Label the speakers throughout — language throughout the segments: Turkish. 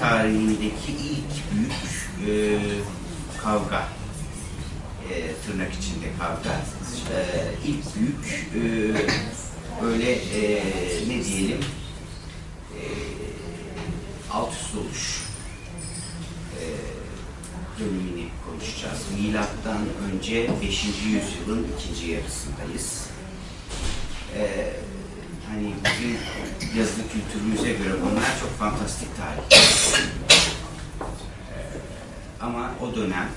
Speaker 1: tarihindeki ilk büyük e, kavga, e, tırnak içinde kavga, e, ilk büyük e, böyle e, ne diyelim e, alt üst oluş e, dönemini konuşacağız. Milattan önce 5. yüzyılın ikinci yarısındayız. E, hani bizim yazılı kültürümüze göre bunlar çok fantastik tarihler. E, ama o dönem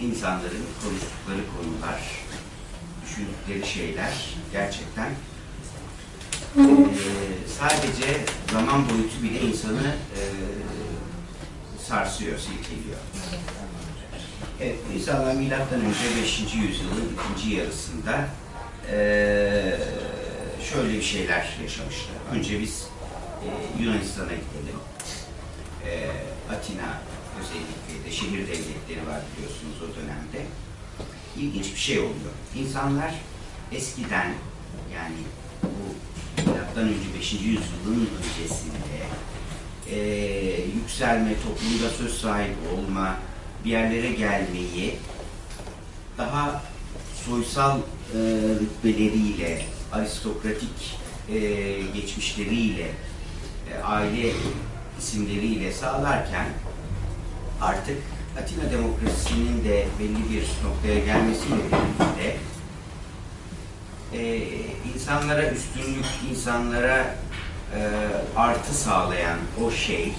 Speaker 1: insanların konuştukları konular, düşündükleri şeyler gerçekten e, sadece zaman boyutu bile insanı e, sarsıyor, silkeliyor. Evet, insanlar milattan önce 5. yüzyılın ikinci yarısında e, şöyle bir şeyler yaşamışlar. Önce biz e, Yunanistan'a gidelim. E, Atina özellikle de şehir devletleri var biliyorsunuz o dönemde. İlginç bir şey oluyor. İnsanlar eskiden yani bu milattan önce 5. yüzyılın öncesinde e, yükselme, toplumda söz sahibi olma, bir yerlere gelmeyi daha soysal e, rütbeleriyle, aristokratik e, geçmişleriyle, e, aile isimleriyle sağlarken artık Atina demokrasisinin de belli bir noktaya gelmesiyle birlikte e, insanlara üstünlük, insanlara e, artı sağlayan o şey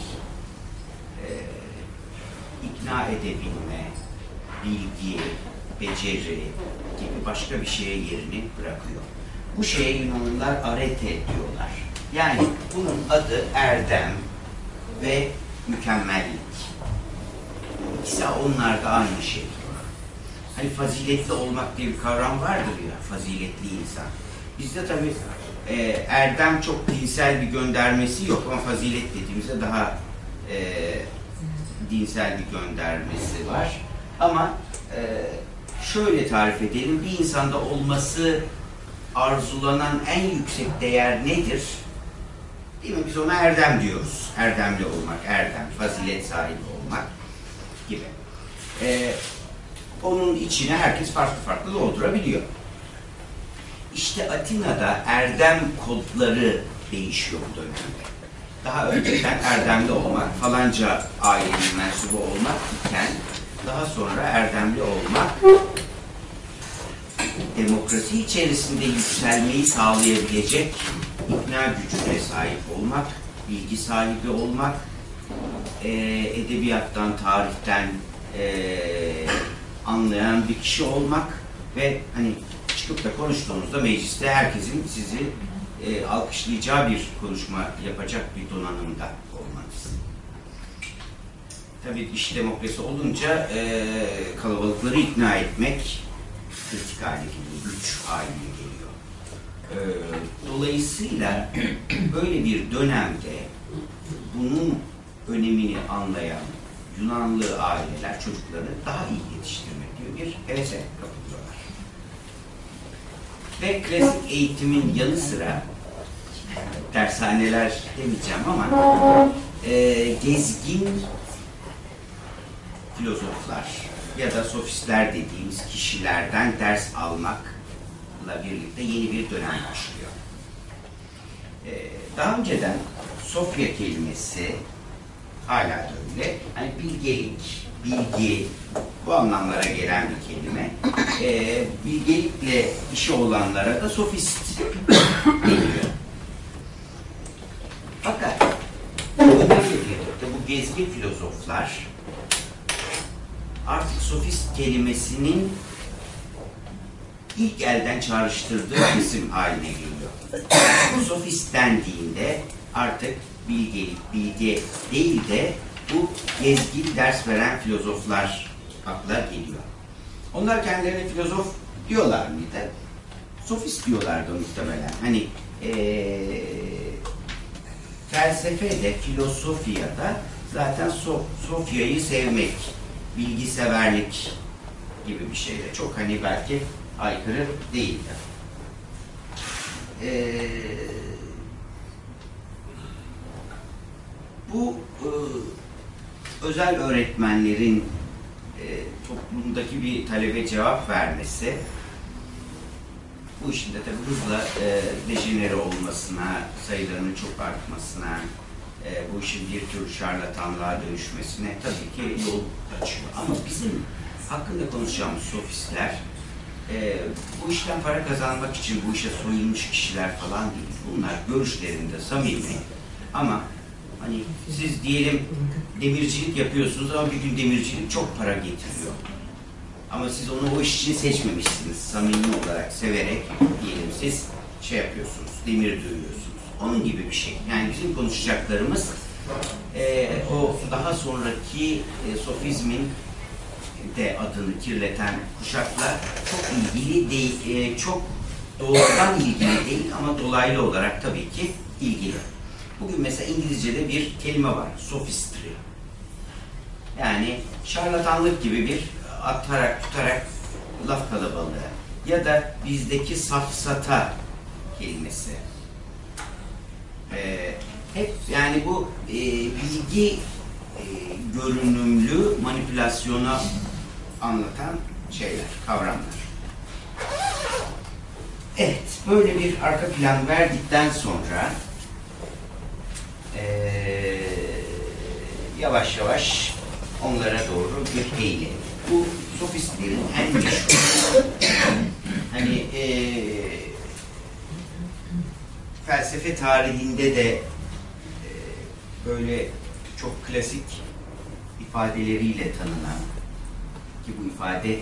Speaker 1: e, ikna edebilme, bilgi, beceri gibi başka bir şeye yerini bırakıyor. Bu şeye Yunanlılar arete diyorlar. Yani bunun adı erdem ve mükemmellik. İkisi onlarda aynı şey. Hani faziletli olmak diye bir kavram vardır ya, faziletli insan. Bizde tabii e, erdem çok dinsel bir göndermesi yok ama fazilet dediğimizde daha e, dinsel bir göndermesi var. Ama e, şöyle tarif edelim, bir insanda olması arzulanan en yüksek değer nedir? Değil mi? Biz ona erdem diyoruz. Erdemli olmak, erdem, fazilet sahibi olmak gibi. Ee, onun içine herkes farklı farklı doldurabiliyor. İşte Atina'da erdem kodları değişiyor bu dönemde. Daha önceden erdemli olmak, falanca ailenin mensubu olmak iken daha sonra erdemli olmak demokrasi içerisinde yükselmeyi sağlayabilecek ikna gücüne sahip olmak, bilgi sahibi olmak, e, edebiyattan, tarihten e, anlayan bir kişi olmak ve hani çıkıp da konuştuğunuzda mecliste herkesin sizi e, alkışlayacağı bir konuşma yapacak bir donanımda olmanız. Tabii iş demokrasi olunca e, kalabalıkları ikna etmek kritik hale geliyor, güç haline geliyor. E, dolayısıyla böyle bir dönemde bunun önemini anlayan Yunanlı aileler çocuklarını daha iyi yetiştirmek gibi bir hevese kapılıyorlar. Ve klasik eğitimin yanı sıra dershaneler demeyeceğim ama e, gezgin filozoflar ya da sofistler dediğimiz kişilerden ders almakla birlikte yeni bir dönem başlıyor. E, daha önceden Sofya kelimesi hala da öyle. Hani bilgelik, bilgi bu anlamlara gelen bir kelime. E, bilgelikle işi olanlara da sofist deniyor. Fakat bu gezgin filozoflar artık sofist kelimesinin ilk elden çağrıştırdığı isim haline geliyor. Sofist dendiğinde artık bilgelik, bilge değil de bu gezgin ders veren filozoflar akla geliyor. Onlar kendilerine filozof diyorlar mıydı? Sofist diyorlardı muhtemelen. Hani ee, felsefede, filosofiyada zaten so Sofya'yı sevmek, bilgiseverlik gibi bir şeyde. Çok hani belki aykırı değildi. Ee, bu e, özel öğretmenlerin e, toplumdaki bir talebe cevap vermesi bu işin de tabii hızla e, dejenere olmasına, sayılarının çok artmasına, e, bu işin bir tür şarlatanlığa dönüşmesine tabii ki yol açıyor. Ama bizim hakkında konuşacağımız sofistler e, bu işten para kazanmak için bu işe soyulmuş kişiler falan değil. Bunlar görüşlerinde samimi ama hani siz diyelim demircilik yapıyorsunuz ama bir gün demircilik çok para getiriyor. Ama siz onu o iş için seçmemişsiniz. Samimi olarak, severek diyelim siz şey yapıyorsunuz, demir dövüyorsunuz. Onun gibi bir şey. Yani bizim konuşacaklarımız eee, o daha sonraki e, sofizmin de adını kirleten kuşakla çok ilgili değil, e, çok doğrudan ilgili değil ama dolaylı olarak tabii ki ilgili. Bugün mesela İngilizce'de bir kelime var, sophistry. Yani şarlatanlık gibi bir atarak tutarak laf kalabalığı ya da bizdeki safsata kelimesi. Ee, hep yani bu e, bilgi e, görünümlü manipülasyona anlatan şeyler, kavramlar. Evet, böyle bir arka plan verdikten sonra eee, yavaş yavaş onlara doğru bir eğilim. Bu sofistlerin en meşhur. hani eee, felsefe tarihinde de eee, böyle çok klasik ifadeleriyle tanınan ki bu ifade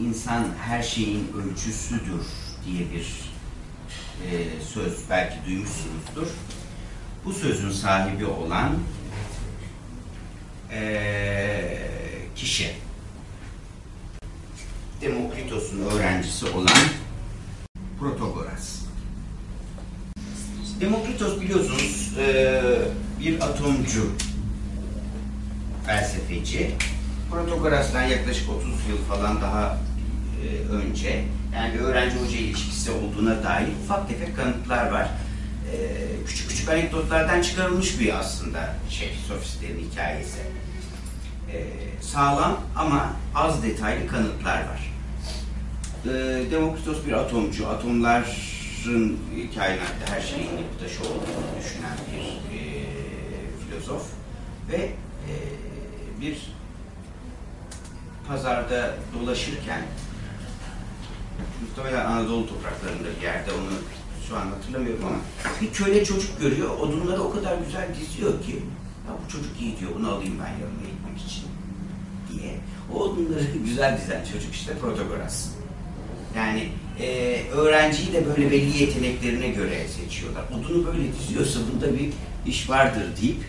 Speaker 1: insan her şeyin ölçüsüdür diye bir e, söz belki duymuşsunuzdur. Bu sözün sahibi olan e, kişi Demokritos'un öğrencisi olan Protagoras. Demokritos biliyorsunuz e, bir atomcu felsefeci. Protagoras'tan yaklaşık 30 yıl falan daha e, önce yani öğrenci hoca ilişkisi olduğuna dair ufak tefek kanıtlar var. E, küçük küçük anekdotlardan çıkarılmış bir aslında şey sofistlerin hikayesi. Sağlam ama az detaylı kanıtlar var. Demokritos bir atomcu. Atomların kainatta her şeyin taşı olduğunu düşünen bir e, filozof ve e, bir pazarda dolaşırken muhtemelen Anadolu topraklarında bir yerde onu şu an hatırlamıyorum ama bir köle çocuk görüyor. Odunları o kadar güzel diziyor ki ya bu çocuk iyi diyor bunu alayım ben yanıma gitmek için diye. O odunları güzel dizen çocuk işte Protagoras. Yani e, öğrenciyi de böyle belli yeteneklerine göre seçiyorlar. Odunu böyle diziyorsa bunda bir iş vardır deyip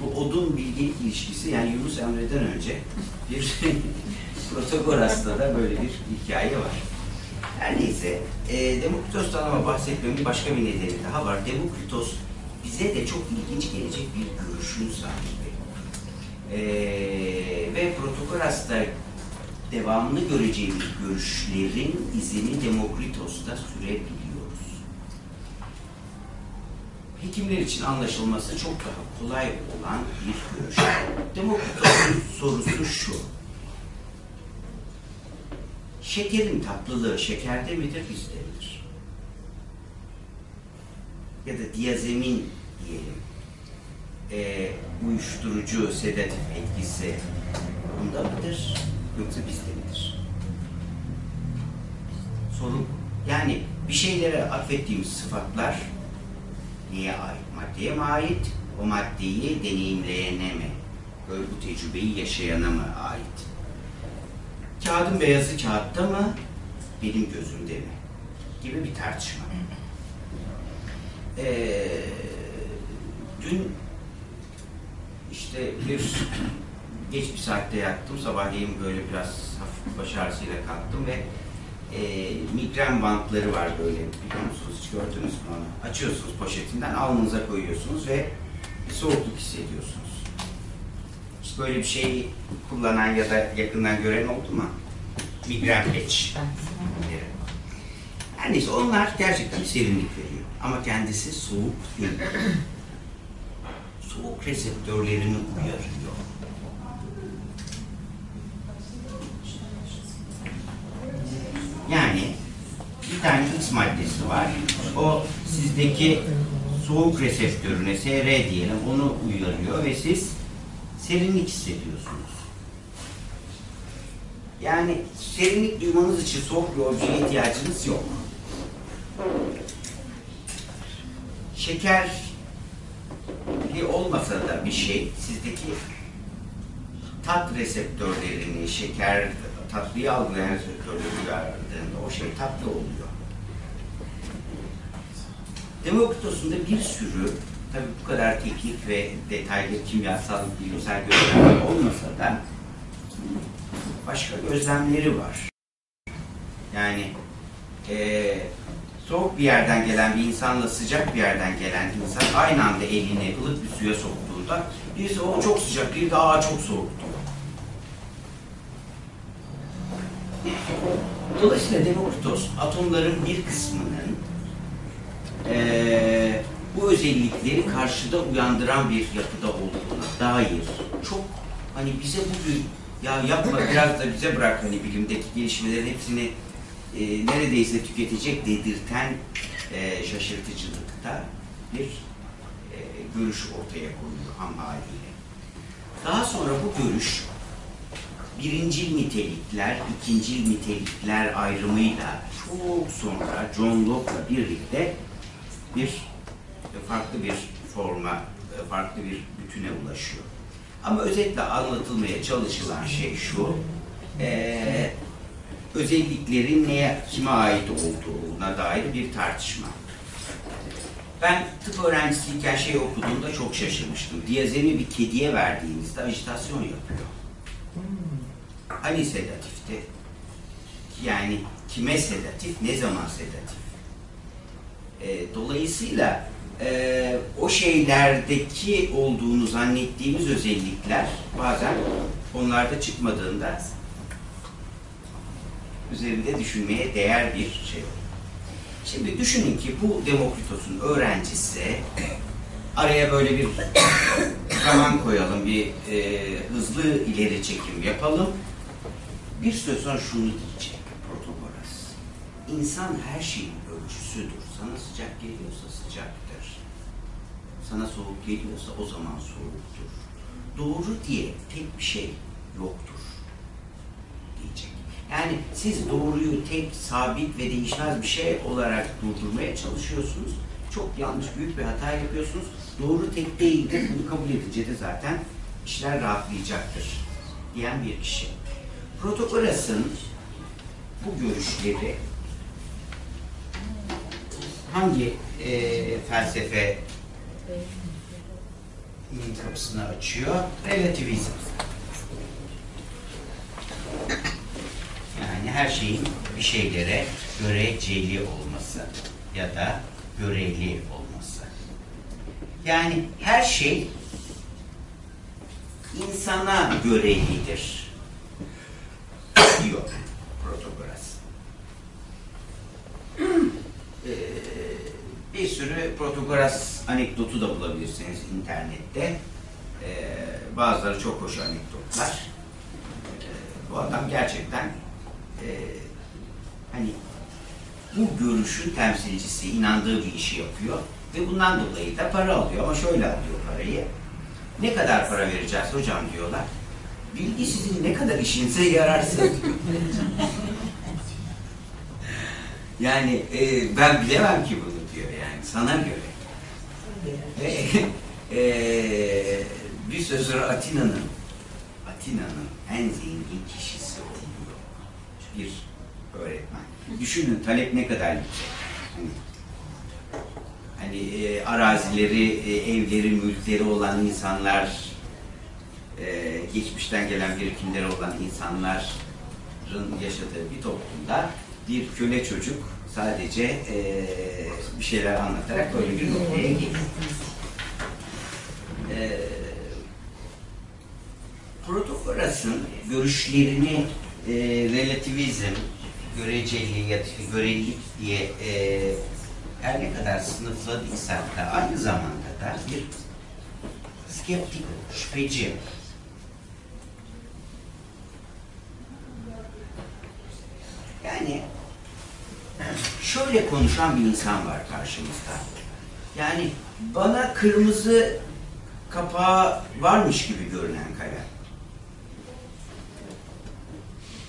Speaker 1: bu odun bilgelik ilişkisi yani Yunus Emre'den önce bir Protagoras'ta da böyle bir hikaye var. Her neyse, e, Demokritos'tan ama bahsetmemin başka bir nedeni daha var. Demokritos bize de çok ilginç gelecek bir görüşün sahibi. E, ve Protagoras'ta devamını göreceğimiz görüşlerin izini Demokritos'ta sürebiliyoruz. Hekimler için anlaşılması çok daha kolay olan bir görüş. Demokritos'un sorusu şu. Şekerin tatlılığı şekerde midir, bizde midir? Ya da diazemin diyelim. Ee, uyuşturucu, sedatif etkisi bunda mıdır, yoksa bizde midir? Soru bu. Yani bir şeylere atfettiğimiz sıfatlar neye ait? Maddeye mi ait? O maddeyi deneyimleyene mi? Böyle bu tecrübeyi yaşayana mı ait? Kağıdın beyazı kağıtta mı? Benim gözümde mi? Gibi bir tartışma. Ee, dün işte bir geç bir saatte yattım. Sabahleyin böyle biraz hafif baş ağrısıyla kalktım ve e, migren bantları var böyle biliyor musunuz? Hiç gördünüz mü onu? Açıyorsunuz poşetinden, alnınıza koyuyorsunuz ve bir soğukluk hissediyorsunuz. Hiç böyle bir şeyi kullanan ya da yakından gören oldu mu? Migren. Evet. Her neyse onlar gerçekten serinlik veriyor. Ama kendisi soğuk değil. soğuk reseptörlerini uyarıyor. Yani bir tane X maddesi var. O sizdeki soğuk reseptörüne SR diyelim onu uyarıyor ve siz serinlik hissediyorsunuz. Yani serinlik duymanız için soğuk bir objeye ihtiyacınız yok. Şekerli olmasa da bir şey sizdeki tat reseptörlerini, şeker, tatlıyı algılayan uyardığında o şey tatlı oluyor. Demokritos'unda bir sürü, tabii bu kadar teknik ve detaylı kimyasal, bilimsel gözlemler olmasa da başka gözlemleri var. Yani eee soğuk bir yerden gelen bir insanla sıcak bir yerden gelen insan aynı anda elini ılık bir suya soktuğunda birisi o çok sıcak, biri daha çok soğuk diyor. Dolayısıyla Demokritos atomların bir kısmının eee, bu özellikleri karşıda uyandıran bir yapıda olduğuna dair çok hani bize bugün ya yapma biraz da bize bırak hani bilimdeki gelişmelerin hepsini e, neredeyse tüketecek dedirten e, şaşırtıcılıkta bir e, görüş ortaya koyuyor ham haliyle. Daha sonra bu görüş birincil nitelikler, ikincil nitelikler ayrımıyla çok sonra John Locke'la birlikte bir e, farklı bir forma, e, farklı bir bütüne ulaşıyor. Ama özetle anlatılmaya çalışılan şey şu, e, özelliklerin neye, kime ait olduğuna dair bir tartışma. Ben tıp öğrencisiyken şey okuduğumda çok şaşırmıştım. Diyazemi bir kediye verdiğinizde ajitasyon yapıyor. Hani sedatifti? Yani kime sedatif, ne zaman sedatif? E, dolayısıyla e, o şeylerdeki olduğunu zannettiğimiz özellikler bazen onlarda çıkmadığında üzerinde düşünmeye değer bir şey. Şimdi düşünün ki bu Demokritos'un öğrencisi araya böyle bir zaman koyalım, bir e, hızlı ileri çekim yapalım. Bir süre sonra şunu diyecek Protagoras. İnsan her şeyin ölçüsüdür. Sana sıcak geliyorsa sıcaktır. Sana soğuk geliyorsa o zaman soğuktur. Doğru diye tek bir şey yoktur diyecek. Yani siz doğruyu tek, sabit ve değişmez bir şey olarak durdurmaya çalışıyorsunuz. Çok yanlış, büyük bir hata yapıyorsunuz. Doğru tek değildir. Bunu kabul edince de zaten işler rahatlayacaktır diyen bir kişi. Protagoras'ın bu görüşleri hangi e, felsefe kapısını açıyor? Relativizm. Yani her şeyin bir şeylere göreceli olması ya da göreli olması. Yani her şey insana görelidir diyor Protagoras. Ee, bir sürü Protagoras anekdotu da bulabilirsiniz internette. Ee, bazıları çok hoş anekdotlar. Ee, bu adam gerçekten e, hani bu görüşün temsilcisi inandığı bir işi yapıyor ve bundan dolayı da para alıyor ama şöyle alıyor parayı. Ne kadar para vereceğiz hocam diyorlar. Bilgi sizin ne kadar işinize yararsa yani e, ben bilemem ki bunu diyor yani sana göre. E, bir süre sonra Atina'nın Atina'nın en zengin kişisi oluyor. Bir öğretmen. Düşünün talep ne kadar yüksek. Hani, hani e, arazileri, e, evleri, mülkleri olan insanlar, e, geçmişten gelen birikimleri olan insanların yaşadığı bir toplumda bir köle çocuk sadece e, bir şeyler anlatarak böyle bir noktaya geliyor. E, Protagoras'ın görüşlerini e, relativizm, göreceli ya da görelilik diye e, her ne kadar sınıfladıysak da aynı zamanda da bir skeptik, şüpheci. Yani şöyle konuşan bir insan var karşımızda. Yani bana kırmızı kapağı varmış gibi görünen kalem.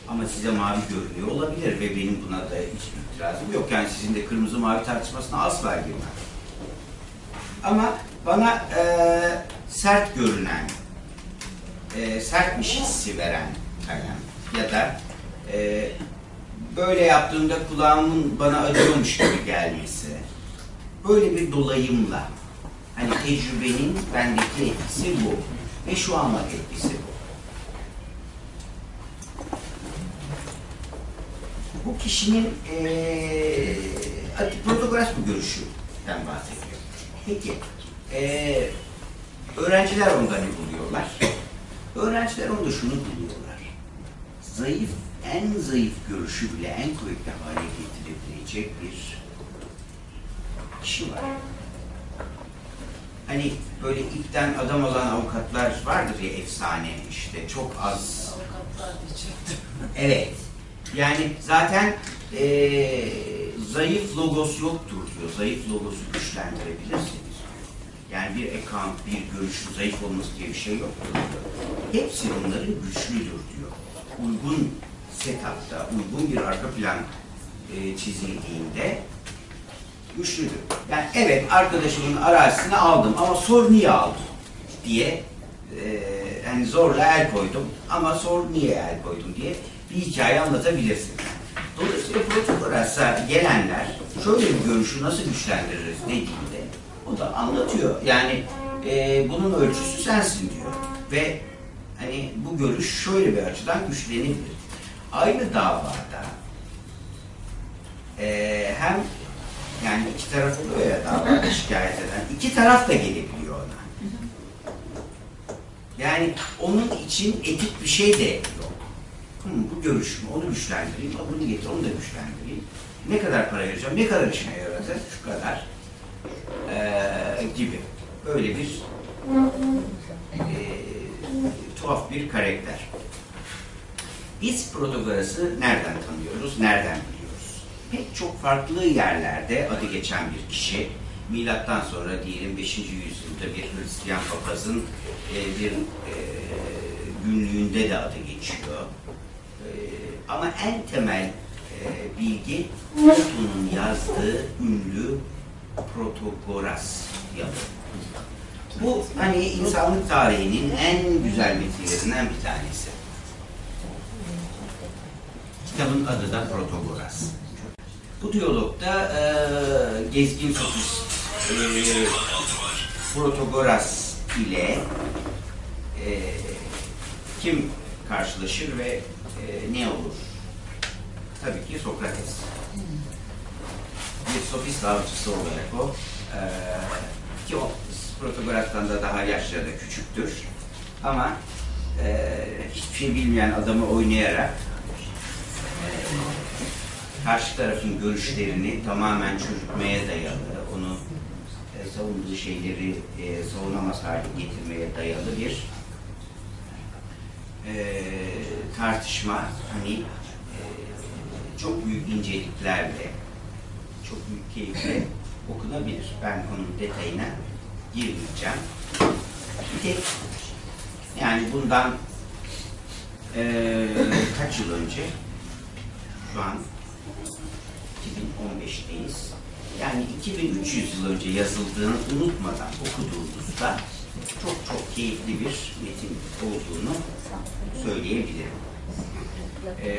Speaker 1: Ama size mavi görünüyor olabilir ve benim buna da hiçbir itirazım yok. Yani sizin de kırmızı mavi tartışmasına asla girmem. Ama bana eee, sert görünen, eee, sertmiş hissi veren kalem ya da eee, böyle yaptığımda kulağımın bana acıyormuş gibi gelmesi, böyle bir dolayımla, hani tecrübenin bendeki etkisi bu ve şu anlık etkisi bu. Bu kişinin eee protograf bir görüşünden bahsediyor. Peki, eee, öğrenciler onda ne buluyorlar? Öğrenciler onda şunu buluyorlar. Zayıf, en zayıf görüşü bile en kuvvetli hale getirebilecek bir kişi var. Hani böyle ipten adam olan avukatlar vardır ya efsane işte çok az
Speaker 2: Avukatlar diyecektim.
Speaker 1: Evet. Yani zaten eee, zayıf logos yoktur diyor. Zayıf logosu güçlendirebilirsiniz. Yani bir account, bir görüşün zayıf olması diye bir şey yoktur diyor. Hepsi onların güçlüdür diyor. Uygun setupta, uygun bir arka plan eee, çizildiğinde güçlüdür. Yani evet arkadaşımın arazisini aldım ama sor niye aldım diye eee yani zorla el koydum ama sor niye el koydum diye bir hikaye anlatabilirsin. Dolayısıyla protokolasa gelenler şöyle bir görüşü nasıl güçlendiririz dediğinde o da anlatıyor. Yani eee, bunun ölçüsü sensin diyor. Ve hani bu görüş şöyle bir açıdan güçlenebilir. Aynı davada eee, hem yani iki taraf oluyor ya davada şikayet eden. iki taraf da gelebiliyor ona. Yani onun için etik bir şey de yok. Hı, bu görüşümü, onu güçlendireyim, bunu getir, onu da güçlendireyim. Ne kadar para vereceğim, ne kadar işine yarayacak, şu kadar eee, gibi. Böyle bir eee, tuhaf bir karakter. Biz Protagoras'ı nereden tanıyoruz, nereden biliyoruz? Pek çok farklı yerlerde adı geçen bir kişi, milattan sonra diyelim 5. yüzyılda bir Hristiyan papazın e, bir e, günlüğünde de adı geçiyor. E, ama en temel e, bilgi Platon'un yazdığı ünlü Protagoras yazı. Bu hani insanlık tarihinin en güzel metinlerinden bir tanesi. Kitabın adı da Protagoras. Bu diyalogda e, gezgin sofist e, Protagoras ile e, kim karşılaşır ve e, ne olur? Tabii ki Sokrates. Bir sofist avcısı olarak o. E, ki o Protagoras'tan da daha yaşça da küçüktür. Ama e, hiçbir şey bilmeyen adamı oynayarak karşı tarafın görüşlerini tamamen çürütmeye dayalı, onu e, savunduğu şeyleri e, savunamaz hale getirmeye dayalı bir e, tartışma hani e, çok büyük inceliklerle, çok büyük keyifle okunabilir. Ben onun detayına girmeyeceğim. Bir tek yani bundan e, kaç yıl önce şu an 2015'teyiz. Yani 2300 yıl önce yazıldığını unutmadan okuduğumuzda çok çok keyifli bir metin olduğunu söyleyebilirim. Ee,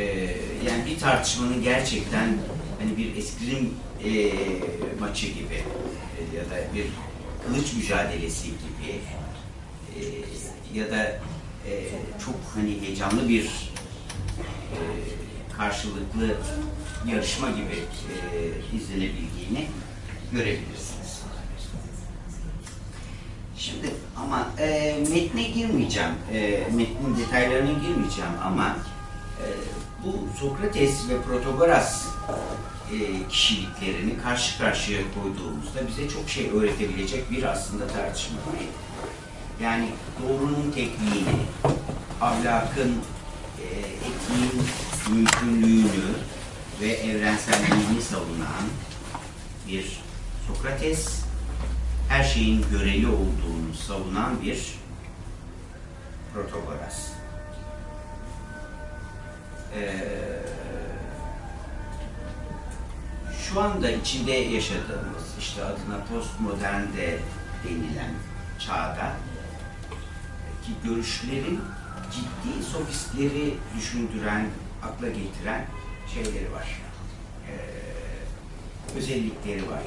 Speaker 1: yani bir tartışmanın gerçekten hani bir eskrim e, maçı gibi e, ya da bir kılıç mücadelesi gibi e, ya da e, çok hani heyecanlı bir e, karşılıklı yarışma gibi e, izlenebildiğini görebilirsiniz. Şimdi ama e, metne girmeyeceğim, e, metnin detaylarına girmeyeceğim ama e, bu Sokrates ve Protagoras e, kişiliklerini karşı karşıya koyduğumuzda bize çok şey öğretebilecek bir aslında tartışma var. Yani doğrunun tekniğini, ahlakın, e, etiğin mümkünlüğünü ve evrenselliğini savunan bir Sokrates, her şeyin göreli olduğunu savunan bir Protagoras. Ee, şu anda içinde yaşadığımız, işte adına postmodern de denilen çağda ki görüşlerin ciddi sofistleri düşündüren, akla getiren şeyleri var. Ee, özellikleri var.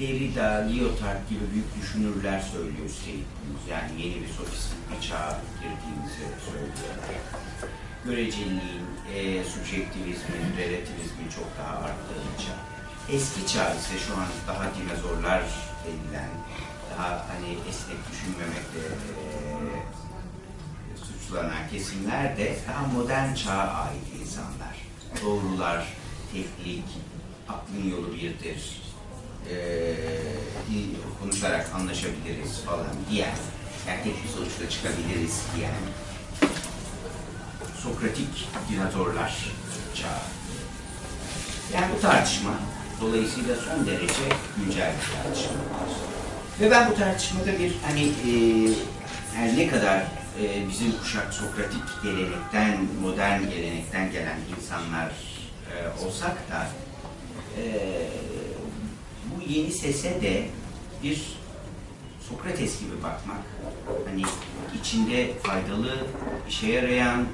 Speaker 1: Derrida, Lyotard gibi büyük düşünürler söylüyor üstelik. Yani yeni bir sofistik bir çağa girdiğimizi söylüyorlar. Göreceliliğin, e, subjektivizmin, relativizmin çok daha arttığı çağ. Eski çağ ise şu an daha dinozorlar denilen, daha hani esnek düşünmemekle e, suçlanan kesimler de daha modern çağa ait insanlar. Doğrular, teknik, aklın yolu birdir, ee, konuşarak anlaşabiliriz falan diyen, yani tek bir sonuçta çıkabiliriz diyen Sokratik dinozorlar çağı. Yani bu tartışma dolayısıyla son derece güncel bir tartışma. Ve ben bu tartışmada bir hani e, her ne kadar e, bizim kuşak Sokratik gelenekten, modern gelenekten gelen insanlar e, olsak da e, bu yeni sese de bir Sokrates gibi bakmak, hani içinde faydalı, işe yarayan,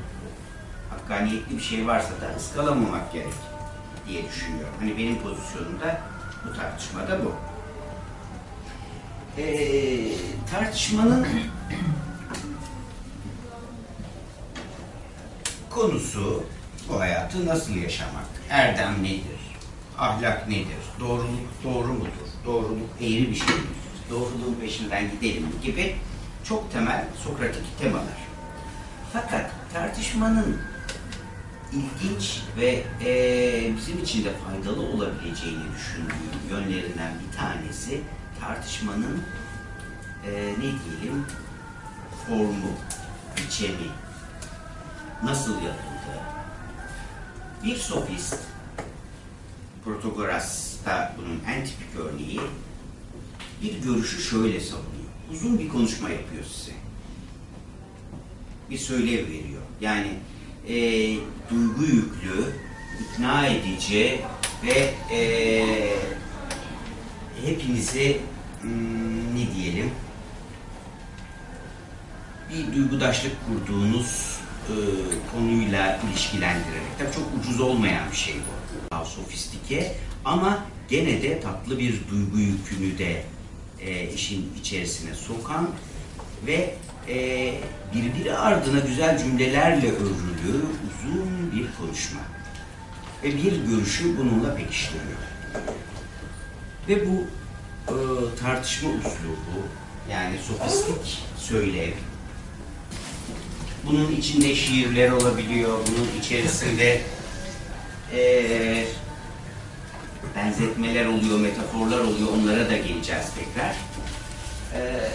Speaker 1: hakkaniyetli bir şey varsa da ıskalamamak gerek diye düşünüyorum. Hani benim pozisyonumda bu tartışmada bu. Ee, tartışmanın konusu bu hayatı nasıl yaşamak? Erdem nedir? Ahlak nedir? Doğruluk doğru mudur? Doğruluk eğri bir şey midir? Doğruluğun peşinden gidelim gibi çok temel Sokratik temalar. Fakat tartışmanın ilginç ve e, bizim için de faydalı olabileceğini düşündüğüm yönlerinden bir tanesi tartışmanın e, ne diyelim formu, biçemi, nasıl yapıldığı. Bir sofist, Protagoras da bunun en tipik örneği, bir görüşü şöyle savunuyor. Uzun bir konuşma yapıyor size. Bir söylev veriyor. Yani e, duygu yüklü, ikna edici ve e, hepinizi hmm, ne diyelim bir duygudaşlık kurduğunuz e, konuyla ilişkilendirerek. Tabii çok ucuz olmayan bir şey bu. Daha sofistike ama gene de tatlı bir duygu yükünü de e, işin içerisine sokan ve e, birbiri ardına güzel cümlelerle örülü uzun bir konuşma. Ve bir görüşü bununla pekiştiriyor. Ve bu e, tartışma uslubu yani sofistik söylev bunun içinde şiirler olabiliyor, bunun içerisinde e, benzetmeler oluyor, metaforlar oluyor, onlara da geleceğiz tekrar. E,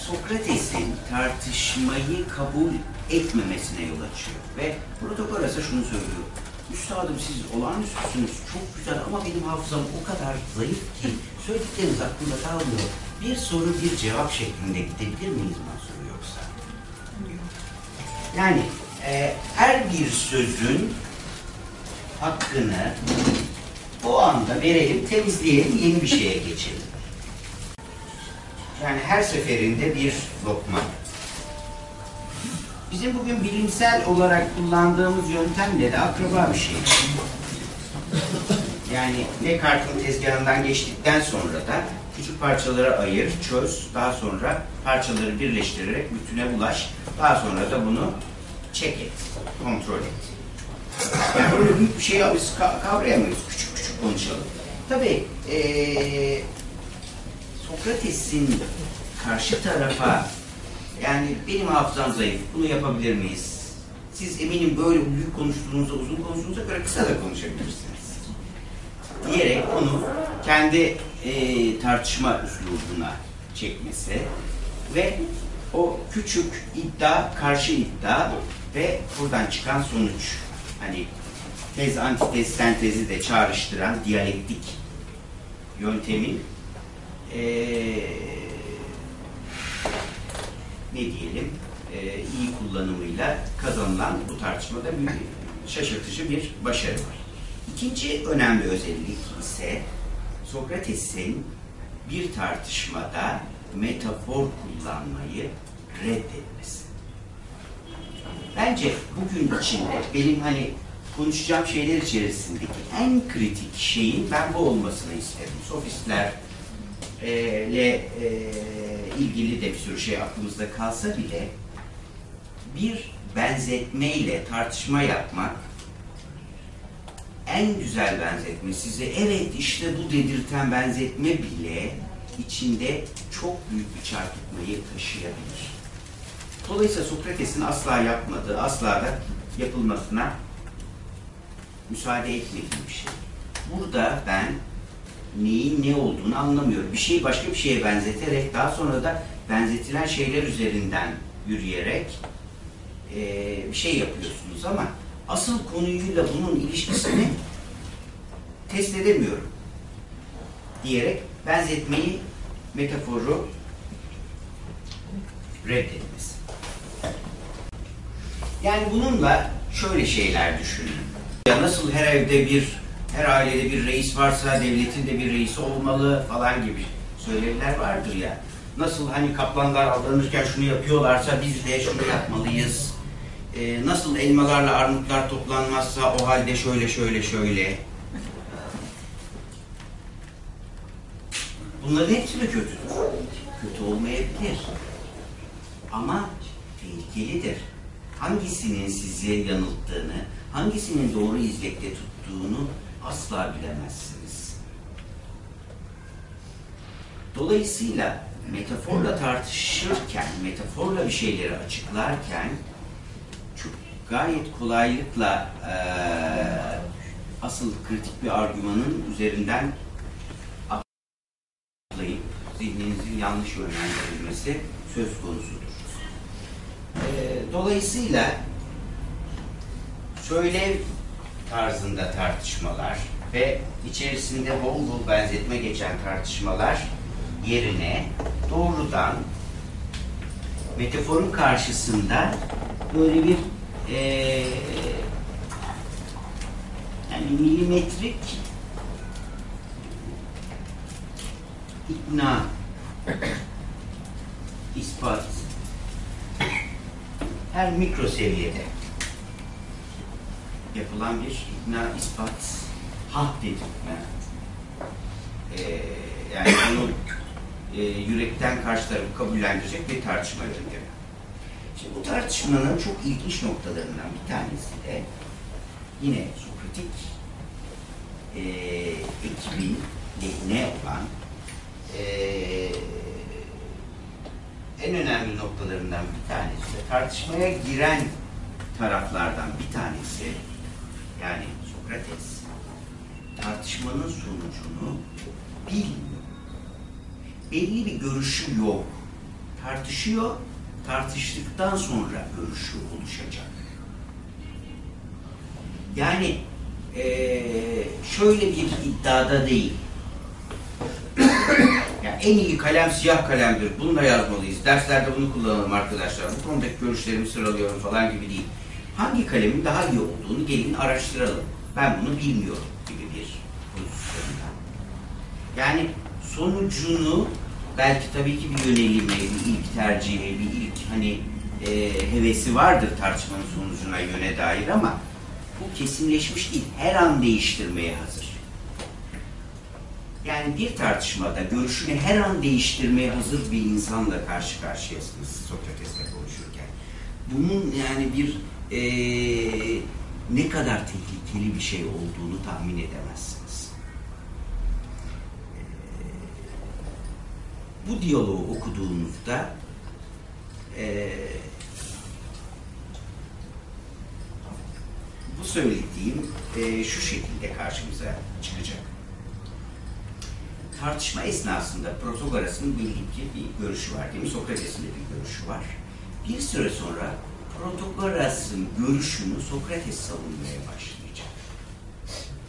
Speaker 1: Sokrates'in tartışmayı kabul etmemesine yol açıyor. Ve Protagoras'a şunu söylüyor. Üstadım siz olağanüstüsünüz, çok güzel ama benim hafızam o kadar zayıf ki söyledikleriniz aklımda kalmıyor. Bir soru bir cevap şeklinde gidebilir miyiz? Yani e, her bir sözün hakkını o anda verelim, temizleyelim, yeni bir şeye geçelim. Yani her seferinde bir lokma. Bizim bugün bilimsel olarak kullandığımız yöntemle de akraba bir şey. Yani Descartes'in tezgahından geçtikten sonra da küçük parçalara ayır, çöz, daha sonra parçaları birleştirerek bütüne ulaş, daha sonra da bunu check et, kontrol et. Yani böyle büyük bir şey biz kavrayamayız, küçük küçük konuşalım. Tabii ee, Sokrates'in karşı tarafa yani benim hafızam zayıf, bunu yapabilir miyiz? Siz eminim böyle büyük konuştuğunuzda, uzun konuştuğunuzda göre kısa da konuşabilirsiniz. Diyerek onu kendi e, tartışma üslubuna çekmesi ve o küçük iddia, karşı iddia ve buradan çıkan sonuç. Hani tez antitez sentezi de çağrıştıran diyalektik yöntemin eee, ne diyelim eee, iyi kullanımıyla kazanılan bu tartışmada bir şaşırtıcı bir başarı var. İkinci önemli özellik ise Sokrates'in bir tartışmada metafor kullanmayı reddetmesi. Bence bugün içinde benim hani konuşacağım şeyler içerisindeki en kritik şeyin ben bu olmasını isterim. Sofistler e, e, ilgili de bir sürü şey aklımızda kalsa bile bir benzetmeyle tartışma yapmak en güzel benzetme size evet işte bu dedirten benzetme bile içinde çok büyük bir çarpıtmayı taşıyabilir. Dolayısıyla Sokrates'in asla yapmadığı, asla da yapılmasına müsaade etmediği bir şey. Burada ben neyin ne olduğunu anlamıyorum. Bir şeyi başka bir şeye benzeterek daha sonra da benzetilen şeyler üzerinden yürüyerek bir şey yapıyorsunuz ama asıl konuyla bunun ilişkisini test edemiyorum diyerek benzetmeyi, metaforu reddetmesi. Yani bununla şöyle şeyler düşünün. Ya nasıl her evde bir, her ailede bir reis varsa devletin de bir reisi olmalı falan gibi söylevler vardır ya. Nasıl hani kaplanlar avlanırken şunu yapıyorlarsa biz de şunu yapmalıyız. Ee, nasıl elmalarla armutlar toplanmazsa o halde şöyle şöyle şöyle. Bunların hepsi de kötüdür. Kötü olmayabilir. Ama tehlikelidir. Hangisinin sizi yanılttığını, hangisinin doğru izlekte tuttuğunu asla bilemezsiniz. Dolayısıyla metaforla tartışırken, metaforla bir şeyleri açıklarken gayet kolaylıkla eee, asıl kritik bir argümanın üzerinden atlayıp zihninizin yanlış yönlendirilmesi söz konusudur. Ee, dolayısıyla söylev tarzında tartışmalar ve içerisinde bol bol benzetme geçen tartışmalar yerine doğrudan metaforun karşısında böyle bir eee yani milimetrik ikna, ispat, her mikro seviyede yapılan bir ikna, ispat, hak dedirtme. Ee, yani onu e, yürekten karşı tarafı kabullendirecek bir tartışma yöntemi. Şimdi bu tartışmanın çok ilginç noktalarından bir tanesi de yine Sokratik e, ekibin lehine olan eee, en önemli noktalarından bir tanesi de tartışmaya giren taraflardan bir tanesi yani Sokrates tartışmanın sonucunu bilmiyor. Belli bir görüşü yok. Tartışıyor, tartıştıktan sonra görüşü oluşacak. Yani eee, şöyle bir iddiada değil. Yani en iyi kalem siyah kalemdir. Bununla yazmalıyız. Derslerde bunu kullanalım arkadaşlar. Bu konudaki görüşlerimi sıralıyorum falan gibi değil. Hangi kalemin daha iyi olduğunu gelin araştıralım. Ben bunu bilmiyorum gibi bir pozisyonda. Yani sonucunu belki tabii ki bir yönelimi, bir ilk tercihi, bir ilk hani e, hevesi vardır tartışmanın sonucuna yöne dair ama bu kesinleşmiş değil. Her an değiştirmeye hazır. Yani bir tartışmada görüşünü her an değiştirmeye hazır bir insanla karşı karşıyasınız Sokrates'le konuşurken. Bunun yani bir eee, ne kadar tehlikeli bir şey olduğunu tahmin edemezsiniz. Eee, bu diyaloğu okuduğunuzda eee, bu söylediğim eee, şu şekilde karşımıza çıkacak tartışma esnasında Protagoras'ın ki bir görüşü var değil mi? Sokrates'in de bir görüşü var. Bir süre sonra Protagoras'ın görüşünü Sokrates savunmaya başlayacak.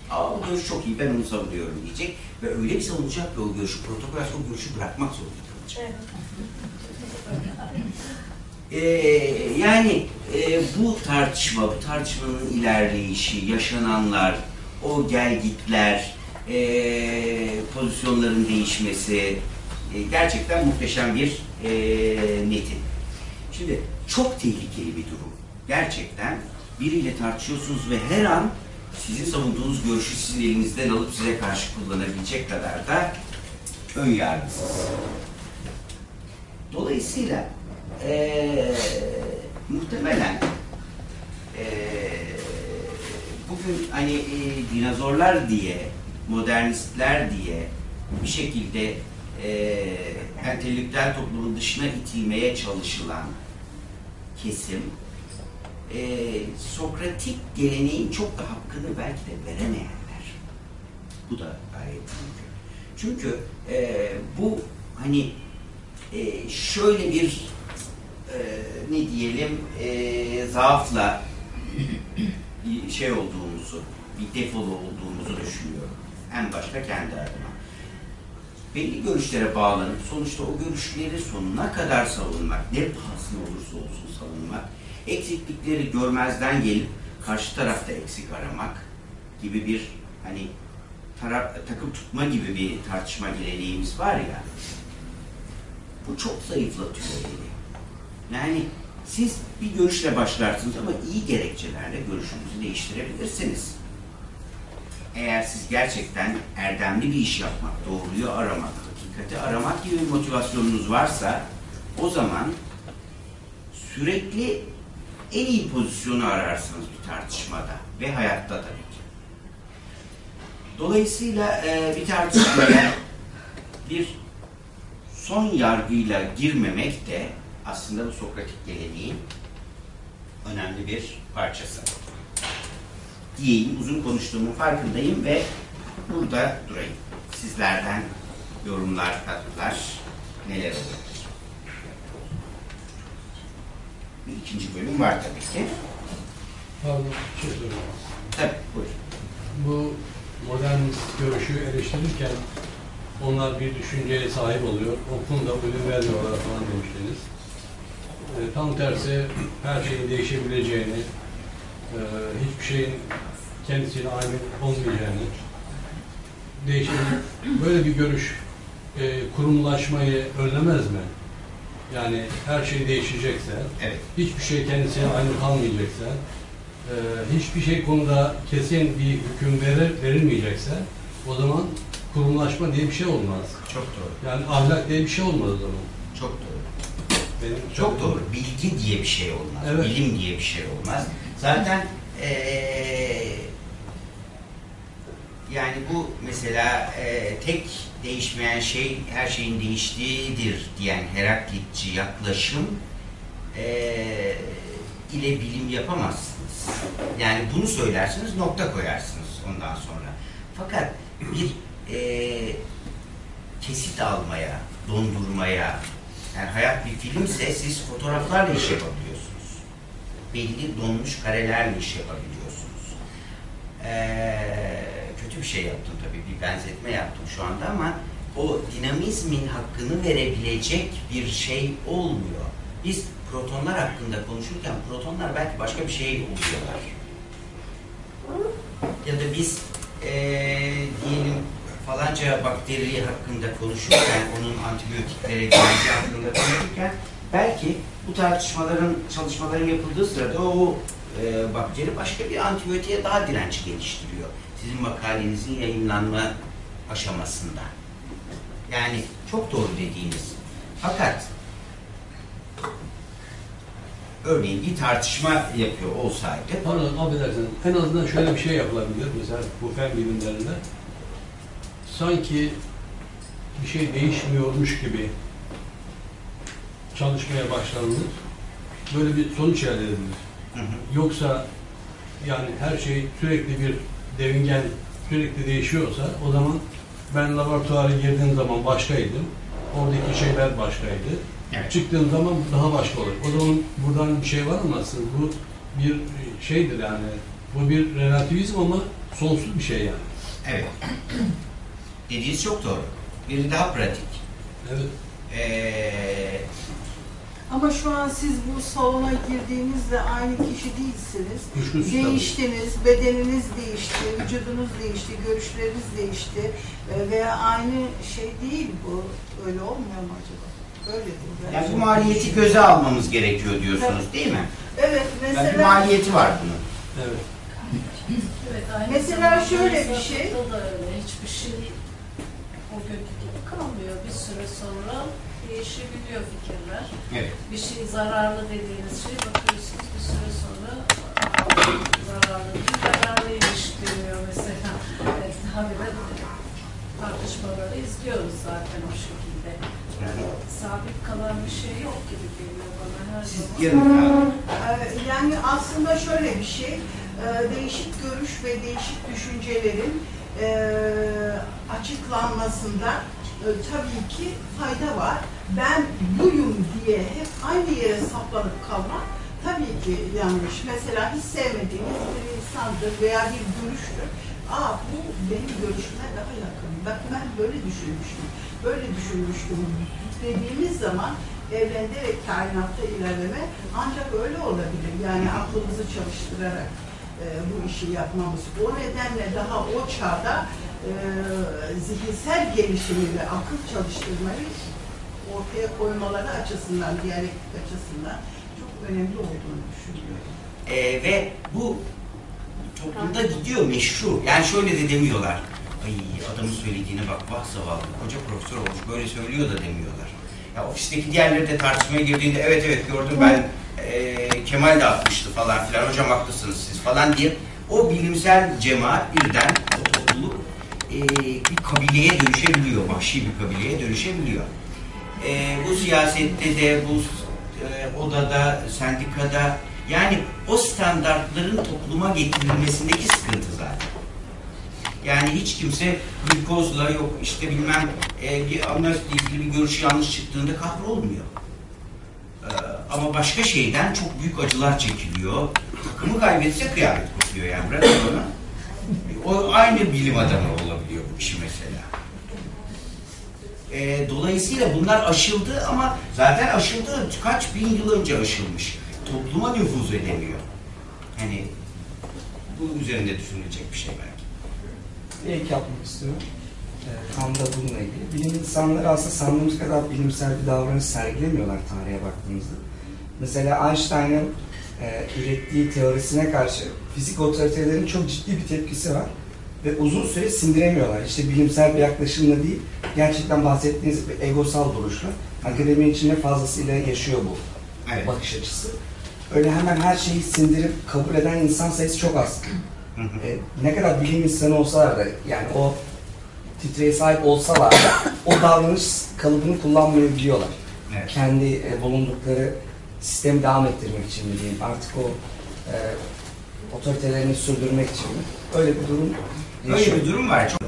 Speaker 1: Aa o görüş çok iyi ben onu savunuyorum diyecek ve öyle bir savunacak ki o görüşü protokol o görüşü bırakmak zorunda kalacak. Ee, yani e, bu tartışma, bu tartışmanın ilerleyişi, yaşananlar, o gelgitler, e, pozisyonların değişmesi e, gerçekten muhteşem bir e, metin. Şimdi çok tehlikeli bir durum. Gerçekten biriyle tartışıyorsunuz ve her an sizin savunduğunuz görüşü sizin elinizden alıp size karşı kullanabilecek kadar da ön yargısız. Dolayısıyla eee muhtemelen eee bugün hani eee, dinozorlar diye, modernistler diye bir şekilde eee entelektüel toplumun dışına itilmeye çalışılan kesim eee Sokratik geleneğin çok da hakkını belki de veremeyenler. Bu da gayet mümkün. Çünkü eee, bu hani e, şöyle bir e, ne diyelim e, zaafla şey olduğumuzu, bir defolu olduğumuzu düşünüyorum. En başta kendi adıma. Belli görüşlere bağlanıp sonuçta o görüşleri sonuna kadar savunmak, ne pahasına olursa olsun savunmak, eksiklikleri görmezden gelip karşı tarafta eksik aramak gibi bir hani taraf, takım tutma gibi bir tartışma geleneğimiz var ya, bu çok zayıflatıyor beni. Yani siz bir görüşle başlarsınız ama iyi gerekçelerle görüşünüzü değiştirebilirsiniz. Eğer siz gerçekten erdemli bir iş yapmak, doğruyu aramak, hakikati aramak gibi bir motivasyonunuz varsa o zaman sürekli en iyi pozisyonu ararsınız bir tartışmada ve hayatta tabii ki. Dolayısıyla e, bir tartışmaya bir son yargıyla girmemek de aslında bu Sokratik geleneğin önemli bir parçası. Diyeyim, uzun konuştuğumun farkındayım ve burada durayım. Sizlerden yorumlar, katkılar neler olabilir? Bir ikinci bölüm var tabii ki.
Speaker 2: Pardon, şey sorayım.
Speaker 1: Tabii, buyurun.
Speaker 2: Bu modern görüşü eleştirirken onlar bir düşünceye sahip oluyor, o konuda ödün vermiyorlar falan demiştiniz. E, tam tersi her şeyin değişebileceğini, e, hiçbir şeyin kendisiyle aynı olmayacağını, değişebilir. Böyle bir görüş e, kurumlaşmayı önlemez mi? Yani her şey değişecekse,
Speaker 1: Evet.
Speaker 2: hiçbir şey kendisine aynı kalmayacaksa, e, hiçbir şey konuda kesin bir hüküm verir, verilmeyecekse o zaman kurumlaşma diye bir şey olmaz.
Speaker 1: Çok doğru.
Speaker 2: Yani ahlak diye bir şey olmaz o zaman.
Speaker 1: Çok doğru.
Speaker 2: Benim
Speaker 1: Çok doğru. Bilgi diye bir şey olmaz.
Speaker 2: Evet.
Speaker 1: Bilim diye bir şey olmaz. Zaten eee, yani bu mesela eee, tek değişmeyen şey her şeyin değiştiğidir diyen Heraklitçi yaklaşım eee, ile bilim yapamazsınız. Yani bunu söylersiniz nokta koyarsınız ondan sonra. Fakat bir eee, kesit almaya, dondurmaya, yani hayat bir filmse siz fotoğraflarla iş yapabiliyorsunuz. Belli donmuş karelerle iş yapabiliyorsunuz. Ee, kötü bir şey yaptım tabii, bir benzetme yaptım şu anda ama o dinamizmin hakkını verebilecek bir şey olmuyor. Biz protonlar hakkında konuşurken protonlar belki başka bir şey oluyorlar. Ya da biz eee diyelim falanca bakteri hakkında konuşurken, onun antibiyotiklere geldiği hakkında konuşurken belki bu tartışmaların, çalışmaların yapıldığı sırada o e, bakteri başka bir antibiyotiğe daha direnç geliştiriyor. Sizin makalenizin yayınlanma aşamasında. Yani çok doğru dediğiniz. Fakat örneğin bir tartışma yapıyor olsaydı
Speaker 2: Pardon, affedersiniz. En azından şöyle bir şey yapılabilir. Mesela bu fen bilimlerinde sanki bir şey değişmiyormuş gibi çalışmaya başlanılır. Böyle bir sonuç elde edilir.
Speaker 1: Hı hı.
Speaker 2: Yoksa yani her şey sürekli bir devingen sürekli değişiyorsa o zaman ben laboratuvara girdiğim zaman başkaydım. Oradaki şeyler başkaydı.
Speaker 1: Evet.
Speaker 2: Çıktığım zaman daha başka olur. O zaman buradan bir şey var ama aslında bu bir şeydir yani Bu bir relativizm ama sonsuz bir şey yani.
Speaker 1: Evet. Dediğiniz çok doğru. Biri daha pratik.
Speaker 2: Evet.
Speaker 1: Ee,
Speaker 3: Ama şu an siz bu salona girdiğinizde aynı kişi değilsiniz.
Speaker 2: Tabii.
Speaker 3: Değiştiniz, bedeniniz değişti, vücudunuz değişti, görüşleriniz değişti Ee, veya aynı şey değil bu. Öyle olmuyor mu acaba? Öyledir bence.
Speaker 1: yani bu maliyeti göze almamız gerekiyor diyorsunuz değil mi?
Speaker 3: Evet,
Speaker 1: Yani bir
Speaker 3: mesela
Speaker 1: maliyeti var bunun.
Speaker 2: Evet.
Speaker 4: Evet, aynı
Speaker 3: Mesela şöyle bir şey.
Speaker 4: da öyle. Hiçbir şey o günkü gibi kalmıyor. Bir süre sonra değişebiliyor fikirler.
Speaker 1: Evet.
Speaker 4: Bir şey zararlı dediğiniz şey bakıyorsunuz bir süre sonra "Aa, zararlı değil, yararlıymış deniyor mesela. Evet, habire tartışmaları izliyoruz zaten o şekilde. Yani sabit kalan bir şey yok gibi geliyor bana her
Speaker 1: Siz
Speaker 4: zaman.
Speaker 1: yarın
Speaker 3: Ee, Yani aslında şöyle bir şey, e, değişik görüş ve değişik düşüncelerin e, açıklanmasında tabii ki fayda var. Ben buyum diye hep aynı yere saplanıp kalmak tabii ki yanlış. Mesela hiç sevmediğiniz bir insandır veya bir görüştür. Aa bu benim görüşüme daha yakın. Bak ben böyle düşünmüştüm, böyle düşünmüştüm dediğimiz zaman evrende ve kainatta ilerleme ancak öyle olabilir. Yani aklımızı çalıştırarak e, bu işi yapmamız. O nedenle daha o çağda e, zihinsel gelişimi ve akıl çalıştırmayı ortaya koymaları açısından, diyalektik açısından çok önemli olduğunu düşünüyorum.
Speaker 1: Ee, ve bu toplumda gidiyor meşru. Yani şöyle de demiyorlar. Ay adamın söylediğine bak vah zavallı. Koca profesör olmuş böyle söylüyor da demiyorlar. Ya ofisteki diğerleri de tartışmaya girdiğinde evet evet gördüm ben e, Kemal de atmıştı falan filan hocam haklısınız siz falan diye o bilimsel cemaat birden o topluluk e, bir kabileye dönüşebiliyor. Vahşi bir kabileye dönüşebiliyor. E, bu siyasette de bu e, odada, sendikada yani o standartların topluma getirilmesindeki sıkıntı zaten. Yani hiç kimse bir kozla yok işte bilmem e, bir amnesty ilgili bir görüşü yanlış çıktığında kahrolmuyor. E, ama başka şeyden çok büyük acılar çekiliyor. Takımı kaybetse kıyamet kopuyor yani. Bırakın onu. O aynı bilim adamı olabiliyor bu kişi mesela. E, dolayısıyla bunlar aşıldı ama zaten aşıldı kaç bin yıl önce aşılmış. Topluma nüfuz edemiyor. Hani bu üzerinde düşünülecek bir şey belki.
Speaker 5: bir ek yapmak istiyorum. Ee, tam da bununla ilgili. Bilim insanları aslında sandığımız kadar bilimsel bir davranış sergilemiyorlar tarihe baktığımızda. Mesela Einstein'ın e, ürettiği teorisine karşı fizik otoritelerin çok ciddi bir tepkisi var. Ve uzun süre sindiremiyorlar. İşte bilimsel bir yaklaşımla değil, gerçekten bahsettiğiniz bir egosal duruşla. Akademi içinde fazlasıyla yaşıyor bu
Speaker 1: Evet.
Speaker 5: bakış açısı. Öyle hemen her şeyi sindirip kabul eden insan sayısı çok az. E, ne kadar bilim insanı olsalar da yani o titreye sahip olsalar da o davranış kalıbını kullanmayabiliyorlar.
Speaker 1: Evet.
Speaker 5: Kendi e, bulundukları sistemi devam ettirmek için mi diyeyim artık o e, otoritelerini sürdürmek için mi? Öyle bir durum.
Speaker 1: Öyle bir durum var çok.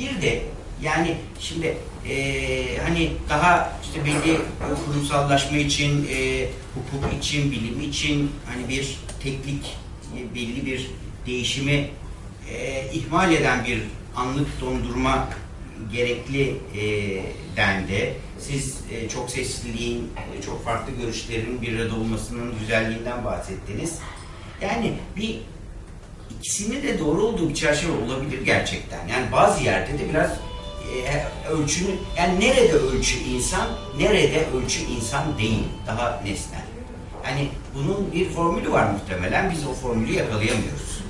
Speaker 1: Bir de yani şimdi eee, hani daha işte belli kurumsallaşma için, eee, hukuk için, bilim için hani bir teknik e, belli bir değişimi eee, ihmal eden bir anlık dondurma gerekli eee, dendi. Siz eee, çok sesliliğin, eee, çok farklı görüşlerin bir arada olmasının güzelliğinden bahsettiniz. Yani bir ikisinin de doğru olduğu bir çerçeve olabilir gerçekten. Yani bazı yerde de biraz e, ölçünü, yani nerede ölçü insan, nerede ölçü insan değil, daha nesnel. Yani bunun bir formülü var muhtemelen, biz o formülü yakalayamıyoruz.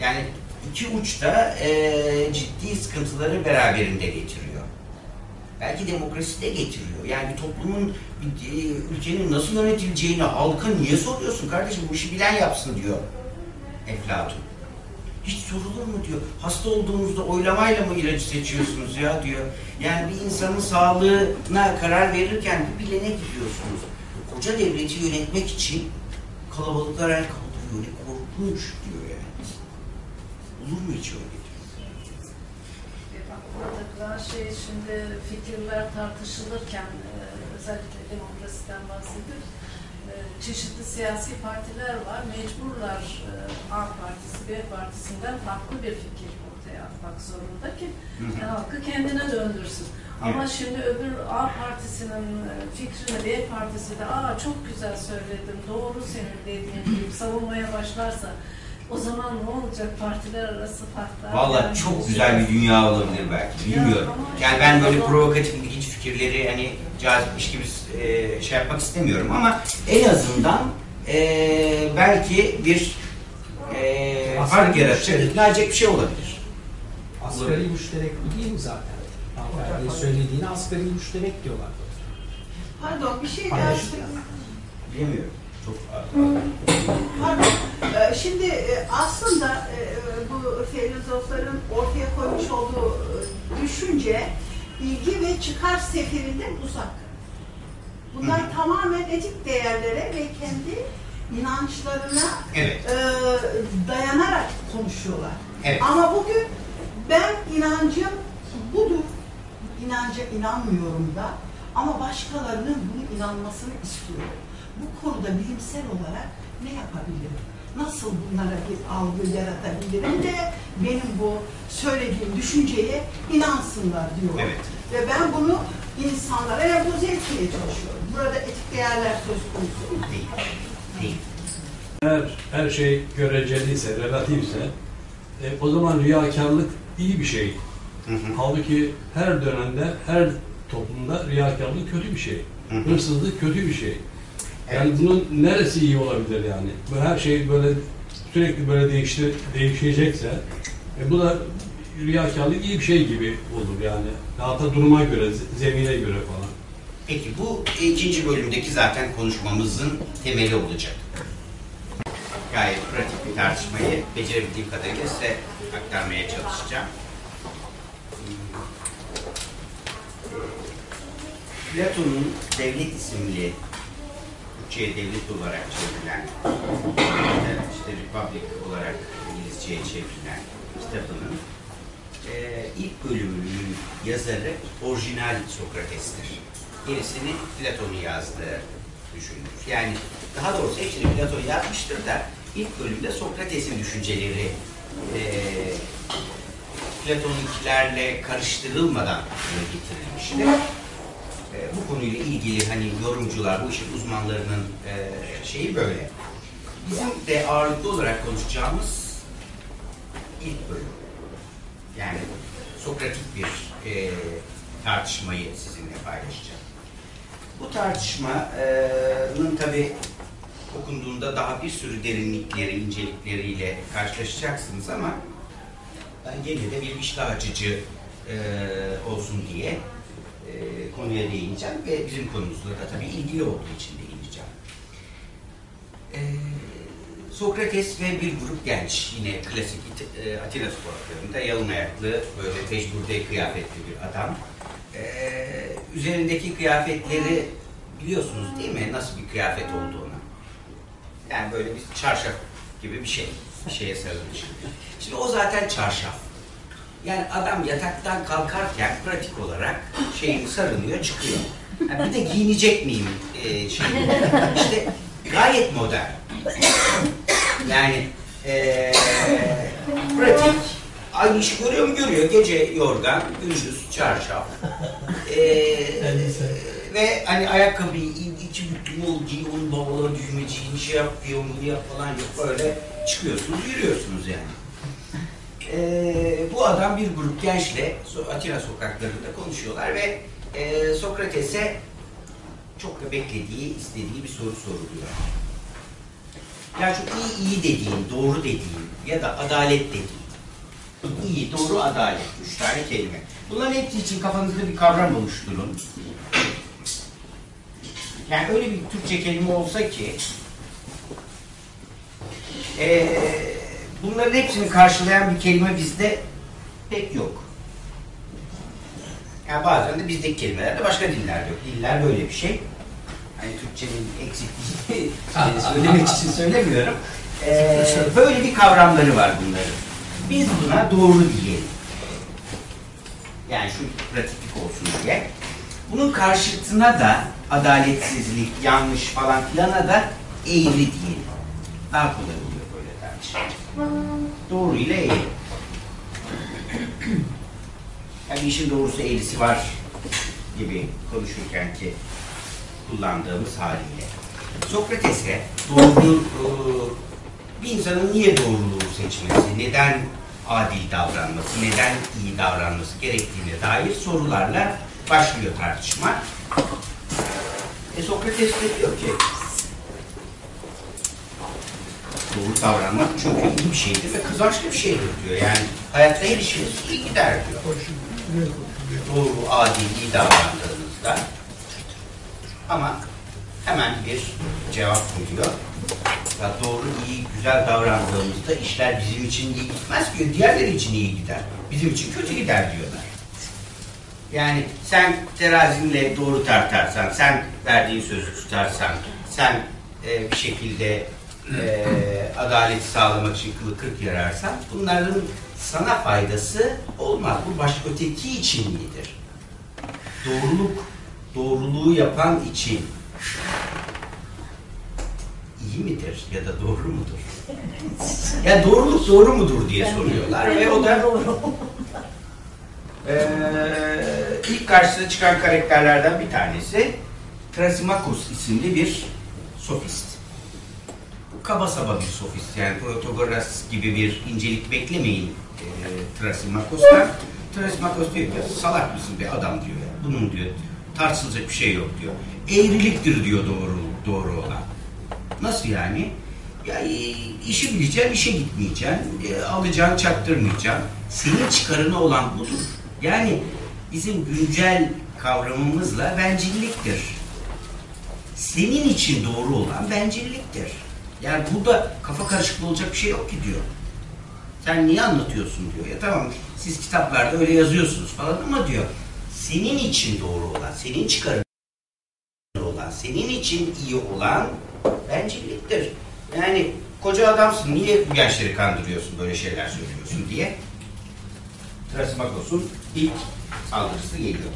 Speaker 1: Yani iki uçta e, ciddi sıkıntıları beraberinde getiriyor. Belki demokrasi de getiriyor. Yani bir toplumun, bir, e, ülkenin nasıl yönetileceğini halka niye soruyorsun kardeşim? Bu işi bilen yapsın diyor Eflatun. Hiç sorulur mu diyor. Hasta olduğunuzda oylamayla mı ilacı seçiyorsunuz ya diyor. Yani bir insanın sağlığına karar verirken bir bilene gidiyorsunuz. Koca devleti yönetmek için kalabalıklar el kaldırıyor. Ne korkunç diyor yani. Olur mu hiç öyle
Speaker 4: takılan şey şimdi fikirler tartışılırken e, özellikle demokrasiden bahsediyoruz. E, çeşitli siyasi partiler var. Mecburlar e, A partisi, B partisinden farklı bir fikir ortaya atmak zorunda ki halkı kendine döndürsün. Ama şimdi öbür A partisinin e, fikrini B partisi de aa çok güzel söyledin, doğru senin dediğin gibi savunmaya başlarsa o zaman ne olacak partiler arası farklar?
Speaker 1: Vallahi
Speaker 4: yani
Speaker 1: çok güzel bir dünya olabilir belki.
Speaker 4: Ya
Speaker 1: Bilmiyorum.
Speaker 4: ama
Speaker 1: Yani ben böyle provokatif ilginç fikirleri hani cazipmiş gibi e, şey yapmak istemiyorum ama en azından e, belki bir e, fark yaratacak, ikna edecek bir şey olabilir.
Speaker 6: Asgari müşterek bu değil mi zaten? Hanımefendi'nin söylediğini asgari müşterek diyorlar.
Speaker 3: Pardon bir şey daha
Speaker 6: Paylaşım.
Speaker 1: Bilemiyorum. Çok
Speaker 3: Pardon. Ee, Şimdi e, aslında e, bu filozofların ortaya koymuş olduğu düşünce ilgi ve çıkar seferinden uzak. Bunlar
Speaker 1: Hı.
Speaker 3: tamamen etik değerlere ve kendi inançlarına
Speaker 1: Evet.
Speaker 3: e, dayanarak konuşuyorlar.
Speaker 1: Evet.
Speaker 3: Ama bugün ben inancım budur. İnanca inanmıyorum da ama başkalarının bunu inanmasını istiyorum. Bu konuda bilimsel olarak ne yapabilirim? Nasıl bunlara bir algı yaratabilirim de benim bu söylediğim düşünceye inansınlar diyorum.
Speaker 1: Evet.
Speaker 3: Ve ben bunu insanlara empoze etmeye çalışıyorum. Burada etik değerler söz konusu değil.
Speaker 1: Değil.
Speaker 2: Eğer her şey göreceliyse, relatifse e, o zaman riyakarlık iyi bir şey.
Speaker 1: Hı hı.
Speaker 2: Halbuki her dönemde, her toplumda riyakarlık kötü bir şey.
Speaker 1: Hı hı.
Speaker 2: Hırsızlık kötü bir şey. Yani bunun neresi iyi olabilir yani? Bu her şey böyle sürekli böyle değişti, değişecekse e, bu da riyakarlık iyi bir şey gibi olur yani. Hatta duruma göre, ze- zemine göre falan.
Speaker 1: Peki bu ikinci bölümdeki zaten konuşmamızın temeli olacak. Gayet pratik bir tartışmayı becerebildiğim kadarıyla size aktarmaya çalışacağım. Platon'un Devlet isimli Türkçe'ye devlet olarak çevrilen işte Republic olarak İngilizceye çevrilen kitabının e, ilk bölümünün yazarı orijinal Sokrates'tir. Gerisini Platon'un yazdığı düşünülür. Yani daha doğrusu hepsini Platon yazmıştır da ilk bölümde Sokrates'in düşünceleri e, Platon'unkilerle karıştırılmadan getirilmiştir. E, bu konuyla ilgili hani yorumcular, bu işin uzmanlarının e, şeyi böyle. Bizim de ağırlıklı olarak konuşacağımız ilk bölüm. Yani Sokratik bir e, tartışmayı sizinle paylaşacağım. Bu tartışmanın tabi okunduğunda daha bir sürü derinlikleri, incelikleriyle karşılaşacaksınız ama ben gene de bir iştah açıcı e, olsun diye e, konuya değineceğim ve bizim konumuzla da tabii ilgili olduğu için değineceğim. E, Sokrates ve bir grup genç, yine klasik e, Atina sokaklarında yalın ayaklı, böyle tecrübe kıyafetli bir adam. E, üzerindeki kıyafetleri biliyorsunuz değil mi? Nasıl bir kıyafet olduğunu. Yani böyle bir çarşaf gibi bir şey. Bir şeye sarılmış. Şimdi o zaten çarşaf. Yani adam yataktan kalkarken pratik olarak şeyini sarılıyor, çıkıyor. Yani bir de giyinecek miyim e, şey. İşte gayet modern. Yani e, pratik. Aynı işi görüyor mu? Görüyor. Gece yorgan, gündüz çarşaf. E, ve hani ayakkabıyı iki büklüm ol, giy, onu bavula düğmeciğini şey yap, diyor, bunu yap falan yok. Böyle çıkıyorsunuz, yürüyorsunuz yani. Ee, bu adam bir grup gençle Atina sokaklarında konuşuyorlar ve e, Sokrates'e çok da beklediği, istediği bir soru soruluyor. Yani çok iyi, iyi dediğin, doğru dediğin ya da adalet dediğin. İyi, doğru, adalet. Üç tane kelime. Bunların hepsi için kafanızda bir kavram oluşturun. Yani öyle bir Türkçe kelime olsa ki eee bunların hepsini karşılayan bir kelime bizde pek yok. Yani bazen de bizdeki kelimelerde başka dillerde yok. Diller böyle bir şey. Hani Türkçenin eksikliğini söylemek için söylemiyorum. Eee, böyle bir kavramları var bunların. Biz buna doğru diyelim. Yani şu pratiklik olsun diye. Bunun karşıtına da adaletsizlik, yanlış falan filana da eğri diyelim. Daha kolay oluyor böyle tartışmak. Doğru ile eğri. Yani işin doğrusu eğrisi var gibi konuşurken ki kullandığımız haliyle. Sokrates'e doğru e, bir insanın niye doğruluğu seçmesi, neden adil davranması, neden iyi davranması gerektiğine dair sorularla başlıyor tartışma. E Sokrates de diyor ki doğru davranmak çok iyi bir şeydir ve kazançlı bir şeydir diyor. Yani hayatta her işiniz iyi gider diyor. Doğru, adil, iyi davrandığınızda ama hemen bir cevap koyuyor. Ya doğru, iyi, güzel davrandığımızda işler bizim için iyi gitmez ki, diğerleri için iyi gider. Bizim için kötü gider diyorlar. Yani sen terazinle doğru tartarsan, sen verdiğin sözü tutarsan, sen e, bir şekilde e, adaleti sağlamak için kılı kırk yararsan bunların sana faydası olmaz. Bu başka öteki için iyidir. Doğruluk, doğruluğu yapan için iyi midir ya da doğru mudur? Ya doğruluk doğru mudur diye soruyorlar ve o da ee, ilk karşısına çıkan karakterlerden bir tanesi Trasimakos isimli bir sofist. Kaba saba bir sofist yani Protagoras gibi bir incelik beklemeyin e, Trasimakos'tan. Trasimakos diyor ki salak mısın bir adam diyor. ya. Bunun diyor tartışılacak bir şey yok diyor. Eğriliktir diyor doğru doğru olan. Nasıl yani? Ya e, işi bileceksin, işe gitmeyeceksin, e, alacağını çaktırmayacaksın. Senin çıkarına olan budur. Yani bizim güncel kavramımızla bencilliktir. Senin için doğru olan bencilliktir. Yani burada kafa karışıklığı olacak bir şey yok ki diyor. Sen niye anlatıyorsun diyor. Ya tamam siz kitaplarda öyle yazıyorsunuz falan ama diyor senin için doğru olan, senin çıkarın olan, senin için iyi olan bencilliktir. Yani koca adamsın, niye bu gençleri kandırıyorsun, böyle şeyler söylüyorsun diye. Trasimakos'un ilk saldırısı geliyor.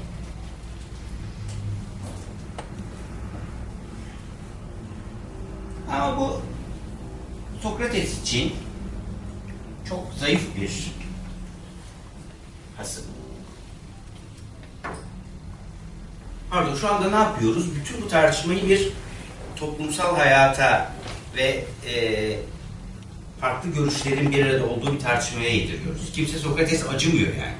Speaker 1: Ama bu Sokrates için çok zayıf bir hasım. Pardon şu anda ne yapıyoruz? Bütün bu tartışmayı bir toplumsal hayata ve e, farklı görüşlerin bir arada olduğu bir tartışmaya yediriyoruz. Kimse Sokrates acımıyor yani.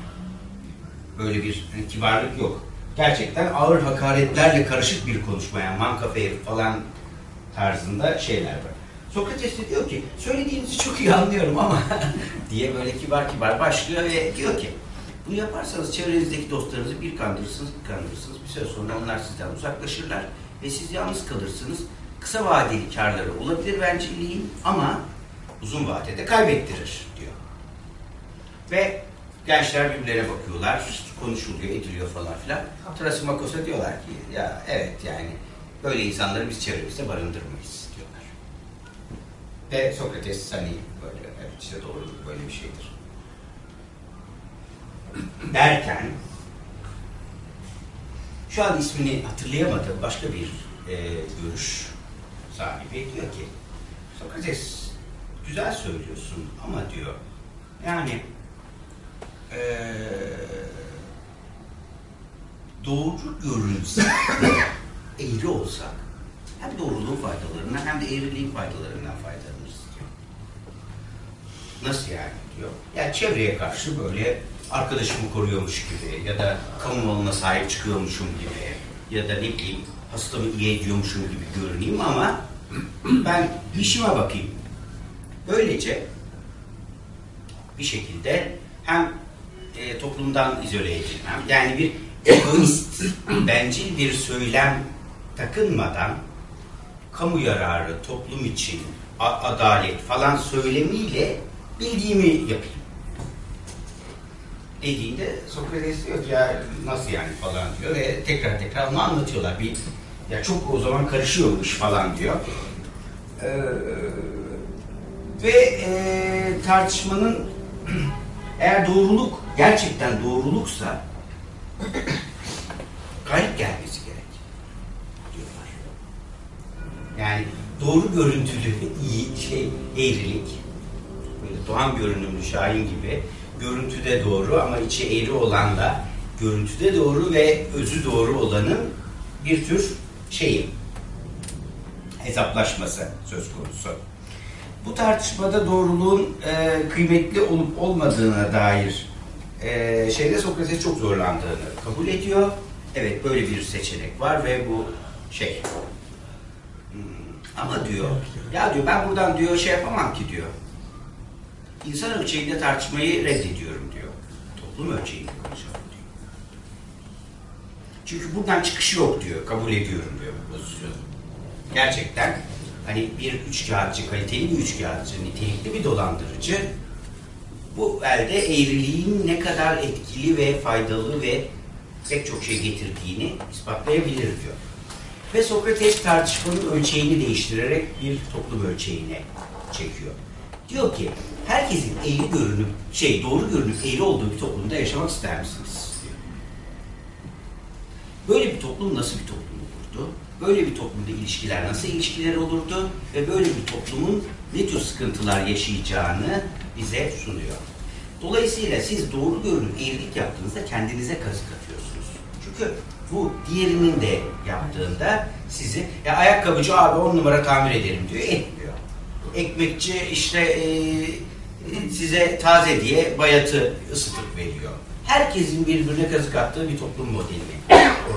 Speaker 1: Böyle bir hani, kibarlık yok. Gerçekten ağır hakaretlerle karışık bir konuşma yani mankafe herif falan tarzında şeyler var. Sokrates de diyor ki söylediğinizi çok iyi anlıyorum ama diye böyle kibar kibar başlıyor ve diyor ki bunu yaparsanız çevrenizdeki dostlarınızı bir kandırırsınız, bir kandırırsınız. Bir süre sonra onlar sizden uzaklaşırlar ve siz yalnız kalırsınız. Kısa vadeli karları olabilir bencilliğin ama uzun vadede kaybettirir diyor. Ve gençler birbirlerine bakıyorlar, konuşuluyor, ediliyor falan filan. Trasimakos'a diyorlar ki ya evet yani böyle insanları biz çevremizde barındırmayız Ve Sokrates hani böyle evet işte doğru böyle bir şeydir. Derken şu an ismini hatırlayamadığım başka bir e, görüş sahibi diyor ki Sokrates güzel söylüyorsun ama diyor. Yani e, doğru görünse eğri olsak hem doğruluğun faydalarından hem de eğriliğin faydalarından. Nasıl yani diyor. Yani çevreye karşı böyle arkadaşımı koruyormuş gibi ya da kamu malına sahip çıkıyormuşum gibi ya da ne bileyim hastamı iyi ediyormuşum gibi görüneyim ama ben işime bakayım. Böylece bir şekilde hem e, toplumdan izole edilmem yani bir egoist, bencil bir söylem takınmadan kamu yararı, toplum için, adalet falan söylemiyle bildiğimi yapayım. Dediğinde Sokrates diyor ki ya nasıl yani falan diyor ve tekrar tekrar onu anlatıyorlar. Bir, ya çok o zaman karışıyormuş falan diyor. Ee, ve e, tartışmanın eğer doğruluk gerçekten doğruluksa garip gelmesi gerek diyorlar. Yani doğru görüntülü iyi şey eğrilik Doğan görünümlü şahin gibi görüntüde doğru ama içi eğri olan da görüntüde doğru ve özü doğru olanın bir tür şeyi hesaplaşması söz konusu. Bu tartışmada doğruluğun e, kıymetli olup olmadığına dair e, şeyde Sokrates çok zorlandığını kabul ediyor. Evet böyle bir seçenek var ve bu şey hmm, ama diyor ya diyor ben buradan diyor şey yapamam ki diyor. İnsan ölçeğinde tartışmayı reddediyorum diyor. Toplum ölçeğinde konuşalım diyor. Çünkü buradan çıkışı yok diyor. Kabul ediyorum diyor bu pozisyonu. Gerçekten hani bir üç kağıtçı, kaliteli bir üç kağıtçı, nitelikli bir dolandırıcı bu elde eğriliğin ne kadar etkili ve faydalı ve pek çok şey getirdiğini ispatlayabilir diyor. Ve Sokrates tartışmanın ölçeğini değiştirerek bir toplum ölçeğine çekiyor. Diyor ki herkesin eğri görünüp şey doğru görünüp eğri olduğu bir toplumda yaşamak ister misiniz? Böyle bir toplum nasıl bir toplum olurdu? Böyle bir toplumda ilişkiler nasıl ilişkiler olurdu? Ve böyle bir toplumun ne tür sıkıntılar yaşayacağını bize sunuyor. Dolayısıyla siz doğru görünüp eğrilik yaptığınızda kendinize kazık atıyorsunuz. Çünkü bu diğerinin de yaptığında sizi ya ayakkabıcı abi on numara tamir ederim diyor. Etmiyor. Ekmekçi işte e, size taze diye bayatı ısıtıp veriyor. Herkesin birbirine kazık attığı bir toplum modelini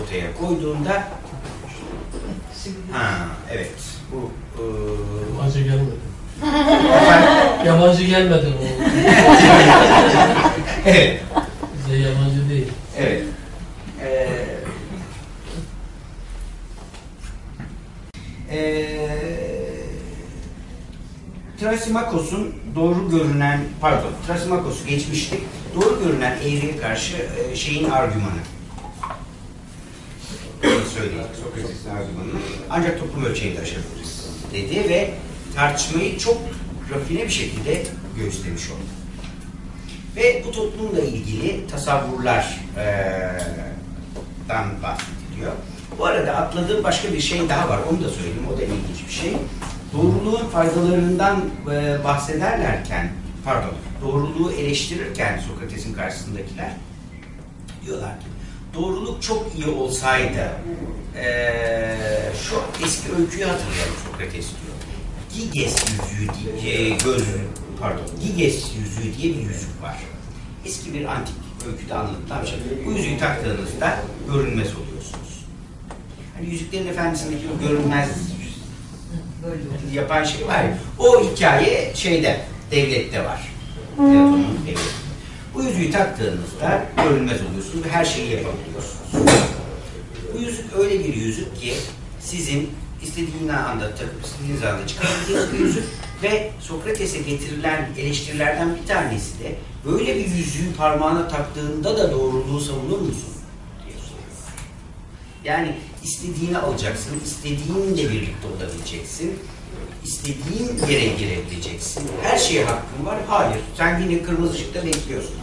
Speaker 1: ortaya koyduğunda ha evet bu e,
Speaker 7: Yabancı gelmedi. Yabancı gelmedi o.
Speaker 1: evet
Speaker 7: Bize yabancı değil.
Speaker 1: Evet. Ee, ee, Trasimakos'un doğru görünen, pardon, Trasimakos'u geçmiştik. Doğru görünen eğriye karşı e, şeyin argümanı. Söyleyeyim, Sokrates'in. Ancak toplum ölçeğinde aşabiliriz dedi ve tartışmayı çok rafine bir şekilde göstermiş oldu. Ve bu toplumla ilgili tasavvurlar eee, dan bahsediliyor. Bu arada atladığım başka bir şey daha var. Onu da söyleyeyim. O da ilginç bir şey. Doğruluğun faydalarından eee, bahsederlerken, pardon, doğruluğu eleştirirken Sokrates'in karşısındakiler diyorlar ki doğruluk çok iyi olsaydı eee, şu eski öyküyü hatırlayalım Sokrates diyor. Giges yüzüğü diye, gözü, pardon, Giges yüzüğü diye bir yüzük var. Eski bir antik öyküde anlatılan şey. Bu yüzüğü taktığınızda görünmez oluyorsunuz. Hani Yüzüklerin Efendisi'ndeki o görünmez yapan şey var ya, o hikaye şeyde, devlette var. Platon'un devleti. Bu yüzüğü taktığınızda görünmez oluyorsunuz ve her şeyi yapabiliyorsunuz. Bu yüzük öyle bir yüzük ki sizin istediğiniz anda takıp istediğiniz anda çıkarabildiğiniz bir yüzük ve Sokrates'e getirilen eleştirilerden bir tanesi de böyle bir yüzüğü parmağına taktığında da doğruluğu savunur musun? diye soruyor. Yani istediğini alacaksın, istediğinle birlikte olabileceksin, istediğin yere girebileceksin. Her şeye hakkın var. Hayır, sen yine kırmızı ışıkta bekliyorsun.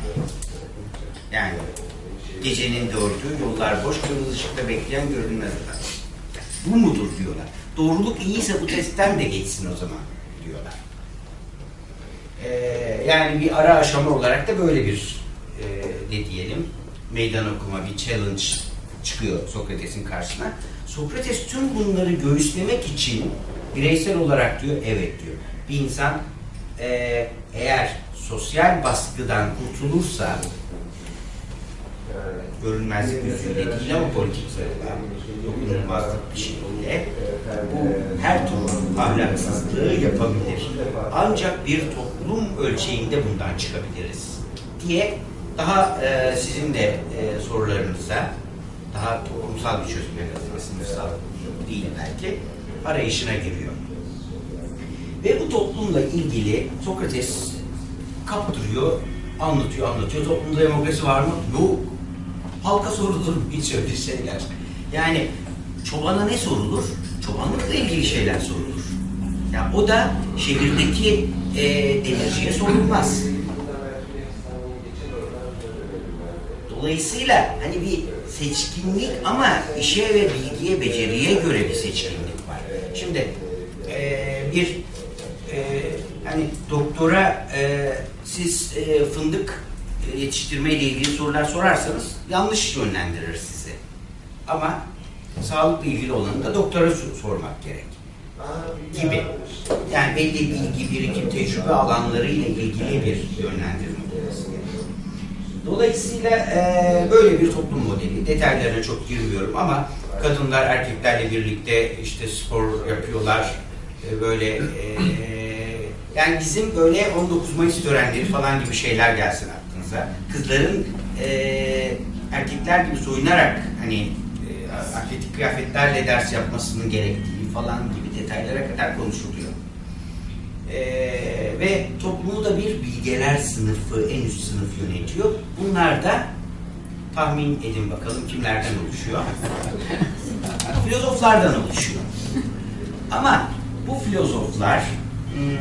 Speaker 1: Yani gecenin dördü, yollar boş, kırmızı ışıkta bekleyen görünmez. Bu mudur diyorlar. Doğruluk iyiyse bu testten de geçsin o zaman diyorlar. Ee, yani bir ara aşama olarak da böyle bir e, ne diyelim meydan okuma bir challenge çıkıyor Sokrates'in karşısına. Sokrates tüm bunları göğüslemek için bireysel olarak diyor evet diyor. Bir insan e, eğer sosyal baskıdan kurtulursa e, görünmezlik yüzüyle değil ama politik sarılar dokunulmazlık bir şekilde bu her türlü ahlaksızlığı yapabilir. Ancak bir toplum ölçeğinde bundan çıkabiliriz diye daha e, sizin de e, sorularınıza daha toplumsal bir çözüm mekanizması, sınıfsal değil belki arayışına giriyor. Ve bu toplumla ilgili Sokrates kaptırıyor, anlatıyor, anlatıyor. Toplumda demokrasi var mı? Yok. Halka sorulur mu hiç öyle şeyler? Yani çobana ne sorulur? Çobanlıkla ilgili şeyler sorulur. Ya o da şehirdeki e, demirciye sorulmaz. Dolayısıyla hani bir seçkinlik ama işe ve bilgiye, beceriye göre bir seçkinlik var. Şimdi bir e, hani doktora e, siz e, fındık e, yetiştirme ile ilgili sorular sorarsanız yanlış yönlendirir sizi. Ama sağlıkla ilgili olanı da doktora sor- sormak gerek gibi. Yani belli bilgi, birikim, tecrübe alanları ile ilgili bir yönlendirme olması gerekiyor. Dolayısıyla e, böyle bir toplum modeli. Detaylarına çok girmiyorum ama kadınlar erkeklerle birlikte işte spor yapıyorlar. E, böyle e, yani bizim böyle 19 Mayıs törenleri falan gibi şeyler gelsin aklınıza. Kızların e, erkekler gibi soyunarak hani e, atletik kıyafetlerle ders yapmasının gerektiği falan gibi detaylara kadar konuşuluyor. Ee, ve toplumu da bir bilgeler sınıfı, en üst sınıf yönetiyor. Bunlar da tahmin edin bakalım kimlerden oluşuyor? Filozoflardan oluşuyor. Ama bu filozoflar hmm,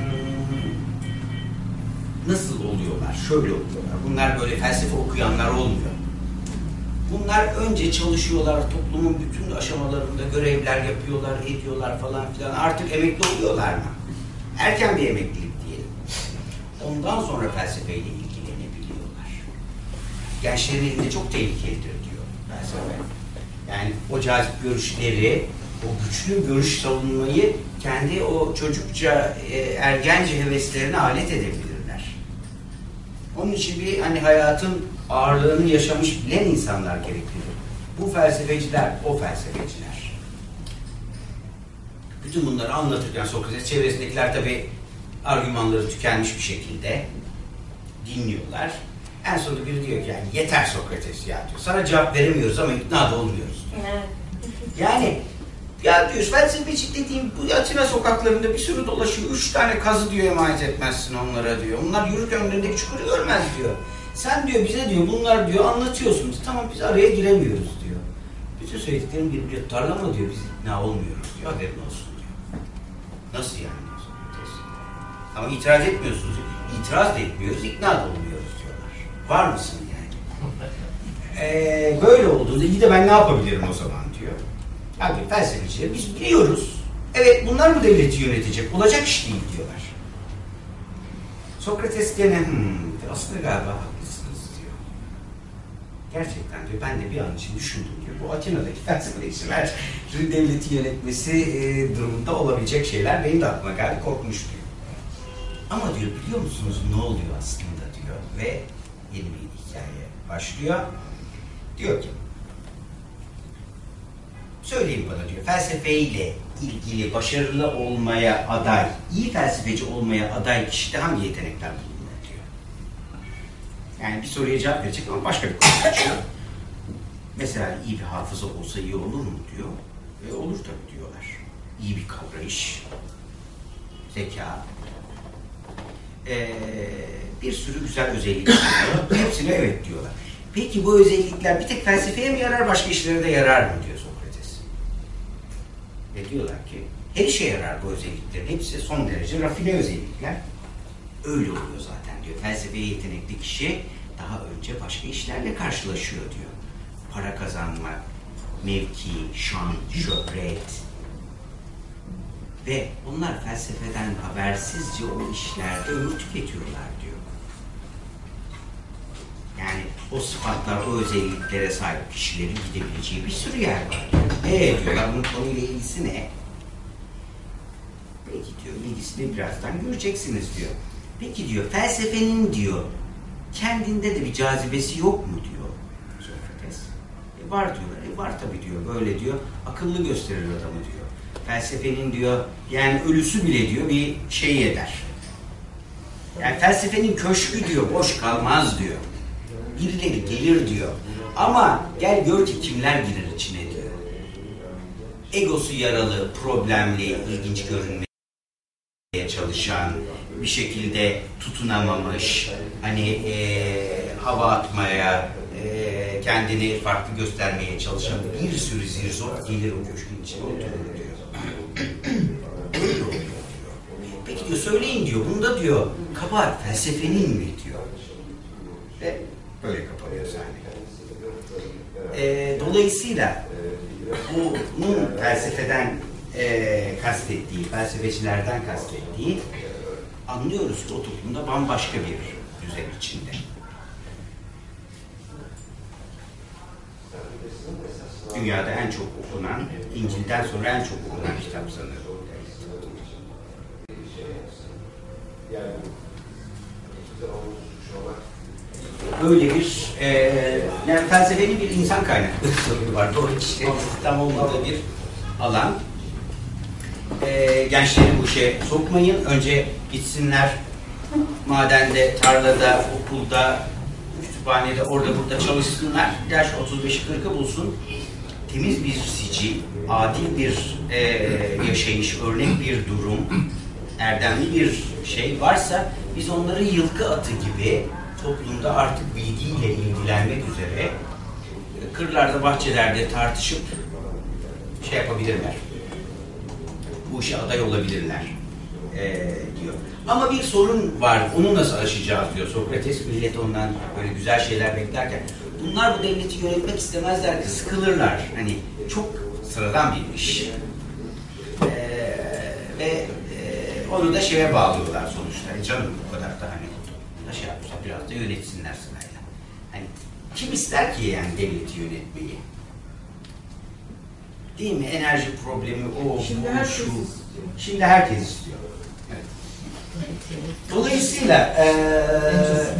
Speaker 1: nasıl oluyorlar? Şöyle oluyorlar. Bunlar böyle felsefe okuyanlar olmuyor. Bunlar önce çalışıyorlar, toplumun bütün aşamalarında görevler yapıyorlar, ediyorlar falan filan. Artık emekli oluyorlar mı? Erken bir emeklilik diyelim. Ondan sonra felsefeyle ilgilenebiliyorlar. Gençlerin elinde çok tehlikelidir diyor felsefe. Yani o cazip görüşleri, o güçlü görüş savunmayı kendi o çocukça, e, ergence heveslerine alet edebilirler. Onun için bir hani hayatın ağırlığını yaşamış bilen insanlar gereklidir. Bu felsefeciler, o felsefeciler. Bütün bunları anlatırken Sokrates çevresindekiler tabi argümanları tükenmiş bir şekilde dinliyorlar. En sonunda biri diyor ki yani yeter Sokrates ya diyor. Sana cevap veremiyoruz ama ikna da olmuyoruz. Yani ya diyor felsefeci dediğim bu Atina sokaklarında bir sürü dolaşıyor. Üç tane kazı diyor emanet etmezsin onlara diyor. Onlar yürürken önlerindeki çukuru görmez diyor. Sen diyor bize diyor bunlar diyor anlatıyorsunuz. Tamam biz araya giremiyoruz diyor. Bütün söylediklerim birbirine tutarlama diyor. Biz ikna olmuyoruz diyor. Haberin olsun. Nasıl yani. Ama itiraz etmiyorsunuz. İtiraz da etmiyoruz, ikna da olmuyoruz diyorlar. Var mısın yani? Ee, böyle olduğunda iyi de ben ne yapabilirim o zaman diyor. Abi felsefeciler biz biliyoruz. Evet bunlar bu devleti yönetecek. Olacak iş değil diyorlar. Sokrates gene hmm, aslında galiba diyor. Gerçekten diyor ben de bir an için düşündüm diyor. Bu Atina'daki felsefeciler devleti yönetmesi e, durumunda olabilecek şeyler benim de aklıma geldi. Korkmuş diyor. Ama diyor biliyor musunuz ne oluyor aslında diyor. Ve yeni bir hikaye başlıyor. Diyor ki söyleyin bana diyor felsefeyle ilgili başarılı olmaya aday, iyi felsefeci olmaya aday kişide hangi yetenekler bulunur diyor. Yani bir soruya cevap verecek ama başka bir konu açıyor. Mesela iyi bir hafıza olsa iyi olur mu diyor. E, olur tabii diyorlar. İyi bir kavrayış, zeka, e, bir sürü güzel özellik var. Hepsine evet diyorlar. Peki bu özellikler bir tek felsefeye mi yarar, başka işlere de yarar mı diyor Sokrates. Ve diyorlar ki her işe yarar bu özelliklerin. Hepsi son derece rafine özellikler. Öyle oluyor zaten diyor. Felsefeye yetenekli kişi daha önce başka işlerle karşılaşıyor diyor. Para kazanmak, mevki, şan, şöhret. Ve onlar felsefeden habersizce o işlerde ömür tüketiyorlar diyor. Yani o sıfatlar, o özelliklere sahip kişilerin gidebileceği bir sürü yer var. Ee diyorlar bunun konuyla ilgisi ne? Peki diyor ilgisini birazdan göreceksiniz diyor. Peki diyor felsefenin diyor kendinde de bir cazibesi yok mu diyor Sokrates. E var diyorlar. E var tabii diyor. Böyle diyor. Akıllı gösterir adamı diyor. Felsefenin diyor yani ölüsü bile diyor bir şey eder. Yani felsefenin köşkü diyor boş kalmaz diyor. Birileri gelir diyor. Ama gel gör ki kimler girer içine diyor. Egosu yaralı, problemli, ilginç görünmeye çalışan, bir şekilde tutunamamış, hani eee, hava atmaya, eee, kendini farklı göstermeye çalışan bir sürü zirzot gelir o köşkün içine oturur diyor. Öyle oluyor diyor. Peki diyor söyleyin diyor, bunda diyor kabahat felsefenin mi diyor. Ve böyle kapanıyor sahne. Eee dolayısıyla bunun felsefeden e, kastettiği, felsefecilerden kastettiği anlıyoruz ki o toplumda bambaşka bir düzen içinde. Dünyada en çok okunan, İncil'den sonra en çok okunan kitap sanırım. Böyle bir, e, yani felsefenin bir insan kaynaklı sorunu var. Doğru kişilerin tam olmadığı bir alan. E, gençleri bu işe sokmayın. Önce gitsinler madende, tarlada, okulda, kütüphanede, orada burada çalışsınlar. Yaş 35'i 40'ı bulsun. Temiz bir sicil, adil bir e, yaşayış, örnek bir durum, erdemli bir şey varsa biz onları yılkı atı gibi toplumda artık bilgiyle ilgilenmek üzere kırlarda, bahçelerde tartışıp şey yapabilirler. Bu işe aday olabilirler e, diyor. Ama bir sorun var, onu nasıl aşacağız diyor Sokrates. Millet ondan böyle güzel şeyler beklerken. Bunlar bu devleti yönetmek istemezler ki sıkılırlar. Hani çok sıradan bir iş. E, ve e, onu da şeye bağlıyorlar sonuçta. E canım bu kadar da hani da şey yapmışlar, biraz da yönetsinler sırayla. Hani kim ister ki yani devleti yönetmeyi? Değil mi? Enerji problemi o,
Speaker 3: Şimdi
Speaker 1: bu,
Speaker 3: herkes
Speaker 1: şu.
Speaker 3: istiyor.
Speaker 1: Şimdi herkes istiyor. Evet. Dolayısıyla eee,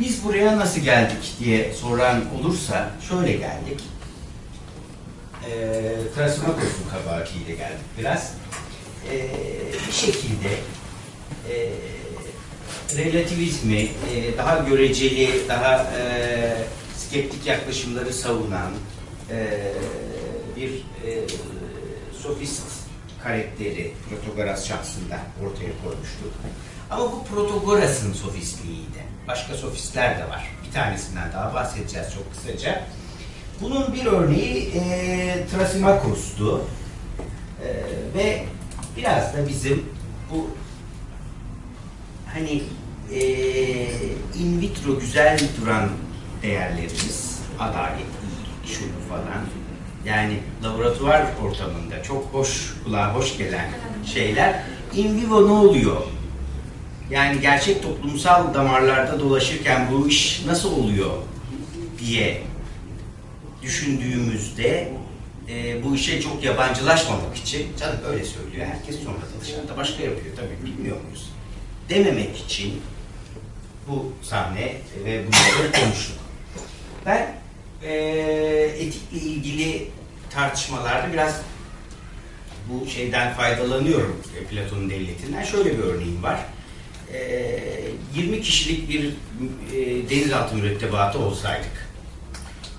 Speaker 1: biz buraya nasıl geldik diye soran olursa şöyle geldik. Eee Trasimakos'un kabahatiyle geldik biraz. Eee, bir şekilde eee relativizmi, eee, daha göreceli, daha eee, skeptik yaklaşımları savunan eee, bir eee, sofist karakteri Protagoras şahsında ortaya koymuştuk. Ama bu Protagoras'ın sofistliğiydi. Başka sofistler de var. Bir tanesinden daha bahsedeceğiz çok kısaca. Bunun bir örneği e, Trasimakos'tu. E, ve biraz da bizim bu hani e, in vitro güzel duran değerlerimiz, adalet, iyilik, şu bu falan. Yani laboratuvar ortamında çok hoş, kulağa hoş gelen şeyler in vivo ne oluyor? Yani gerçek toplumsal damarlarda dolaşırken bu iş nasıl oluyor diye düşündüğümüzde e, bu işe çok yabancılaşmamak için canım öyle söylüyor herkes sonra da dışarıda başka yapıyor tabii bilmiyor muyuz? Dememek için bu sahne ve bunları konuştuk. Ben e, etikle ilgili tartışmalarda biraz bu şeyden faydalanıyorum Platon'un devletinden. Şöyle bir örneğim var. E, 20 kişilik bir e, denizaltı mürettebatı olsaydık,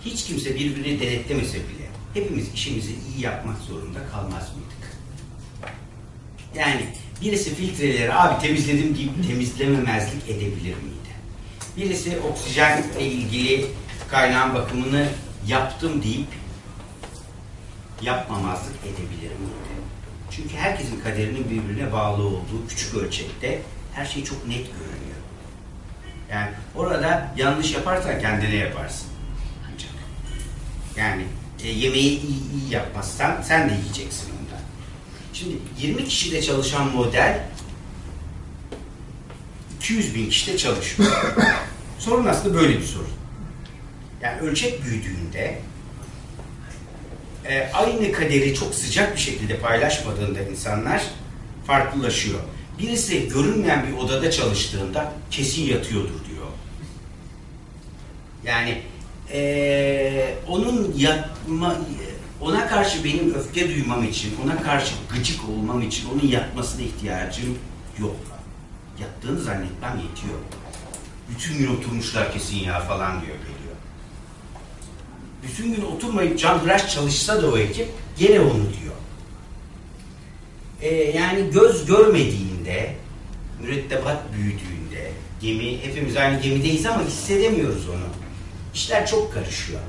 Speaker 1: hiç kimse birbirini denetlemese bile hepimiz işimizi iyi yapmak zorunda kalmaz mıydık? Yani birisi filtreleri abi temizledim deyip temizlememezlik edebilir miydi? Birisi oksijenle ilgili kaynağın bakımını yaptım deyip yapmamazlık edebilir miydi? Çünkü herkesin kaderinin birbirine bağlı olduğu küçük ölçekte her şey çok net görünüyor. Yani orada yanlış yaparsan kendine yaparsın. Ancak. Yani e, yemeği iyi, iyi yapmazsan sen de yiyeceksin ondan. Şimdi 20 kişide çalışan model 200 bin kişide çalışıyor. sorun aslında böyle bir sorun. Yani ölçek büyüdüğünde e, aynı kaderi çok sıcak bir şekilde paylaşmadığında insanlar farklılaşıyor. Birisi görünmeyen bir odada çalıştığında kesin yatıyordur diyor. Yani e, onun yatma, ona karşı benim öfke duymam için, ona karşı gıcık olmam için onun yatmasına ihtiyacım yok. Yattığını zannetmem yetiyor. Bütün gün oturmuşlar kesin ya falan diyor geliyor. Bütün gün oturmayıp canhıraş çalışsa da o ekip gene onu diyor. Ee, yani göz görmediğinde, mürettebat büyüdüğünde, gemi, hepimiz aynı gemideyiz ama hissedemiyoruz onu. İşler çok karışıyor.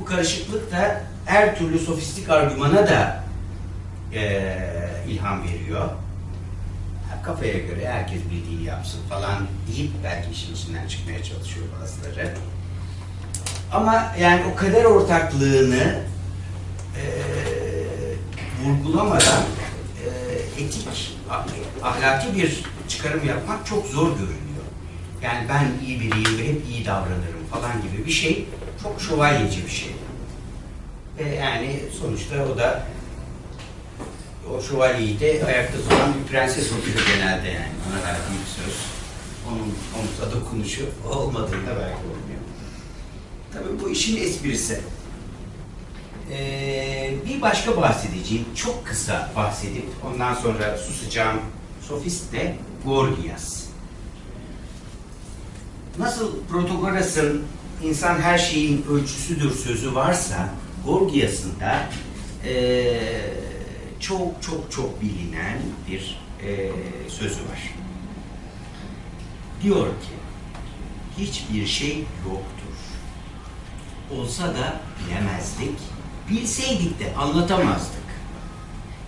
Speaker 1: Bu karışıklık da her türlü sofistik argümana da eee, ilham veriyor. Kafaya göre herkes bildiğini yapsın falan deyip belki işin içinden çıkmaya çalışıyor bazıları. Ama yani o kader ortaklığını eee, vurgulamadan e, etik, ah- ahlaki bir çıkarım yapmak çok zor görünüyor. Yani ben iyi biriyim ve hep iyi davranırım falan gibi bir şey çok şövalyeci bir şey. Ve yani sonuçta o da o şövalyeyi de ayakta tutan bir prenses oluyor genelde yani. Ona verdiği bir söz. Onun omuza dokunuşu olmadığında belki olmuyor. Tabii bu işin esprisi. Ee, bir başka bahsedeceğim, çok kısa bahsedip ondan sonra susacağım sofist de Gorgias. Nasıl Protagoras'ın insan her şeyin ölçüsüdür sözü varsa Gorgias'ın da eee, çok çok çok bilinen bir eee, sözü var. Diyor ki hiçbir şey yoktur. Olsa da bilemezdik, bilseydik de anlatamazdık.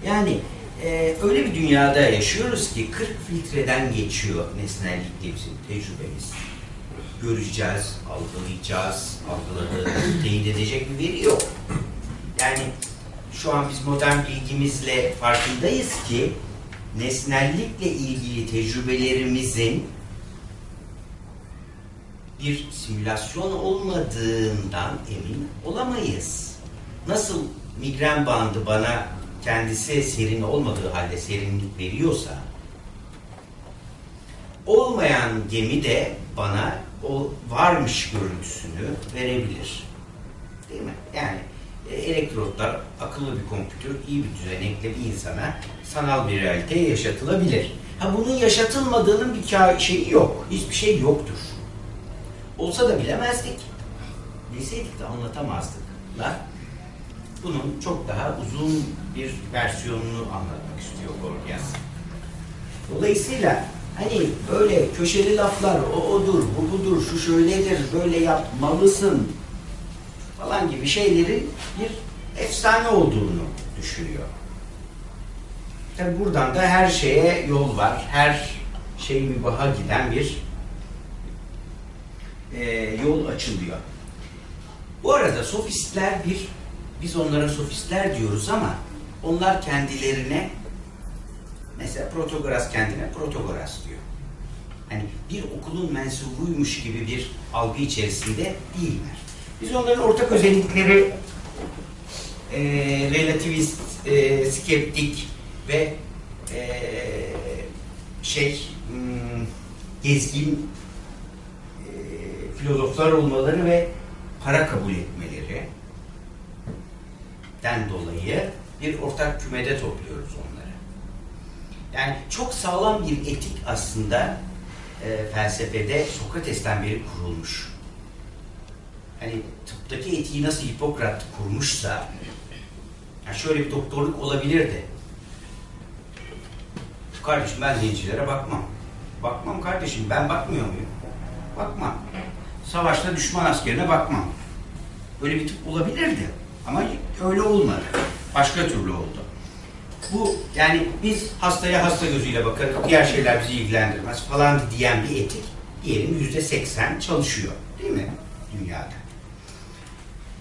Speaker 1: Yani eee, öyle bir dünyada yaşıyoruz ki 40 filtreden geçiyor nesnellik diye bizim tecrübemiz göreceğiz, algılayacağız, algıladığımızı teyit edecek bir veri yok. Yani şu an biz modern bilgimizle farkındayız ki nesnellikle ilgili tecrübelerimizin bir simülasyon olmadığından emin olamayız. Nasıl migren bandı bana kendisi serin olmadığı halde serinlik veriyorsa olmayan gemi de bana o varmış görüntüsünü verebilir. Değil mi? Yani e, elektrotlar, akıllı bir kompütür, iyi bir düzenekle bir insana sanal bir realite yaşatılabilir. Ha bunun yaşatılmadığının bir şeyi yok. Hiçbir şey yoktur. Olsa da bilemezdik. Bilseydik de anlatamazdık. Bunun çok daha uzun bir versiyonunu anlatmak istiyor Gorgias. Dolayısıyla hani böyle köşeli laflar, o odur, bu budur, şu şöyledir, böyle yapmalısın falan gibi şeylerin bir efsane olduğunu düşünüyor. Tabi buradan da her şeye yol var. Her şey mübaha giden bir e, yol açılıyor. Bu arada sofistler bir, biz onlara sofistler diyoruz ama onlar kendilerine Mesela Protagoras kendine Protagoras diyor. Hani bir okulun mensubuymuş gibi bir algı içerisinde değiller. Biz onların ortak özellikleri e, relativist, e, skeptik ve e, şey hmm, gezgin filozoflar olmaları ve para kabul etmeleri den dolayı bir ortak kümede topluyoruz onları. Yani çok sağlam bir etik aslında e, felsefede Sokrates'ten beri kurulmuş. Hani tıptaki etiği nasıl Hipokrat kurmuşsa yani şöyle bir doktorluk olabilirdi. Kardeşim ben zencilere bakmam. Bakmam kardeşim ben bakmıyor muyum? Bakmam. Savaşta düşman askerine bakmam. Böyle bir tıp olabilirdi. Ama öyle olmadı. Başka türlü oldu. Bu yani biz hastaya hasta gözüyle bakarız, diğer şeyler bizi ilgilendirmez falan diyen bir etik diyelim yüzde seksen çalışıyor. Değil mi? Dünyada.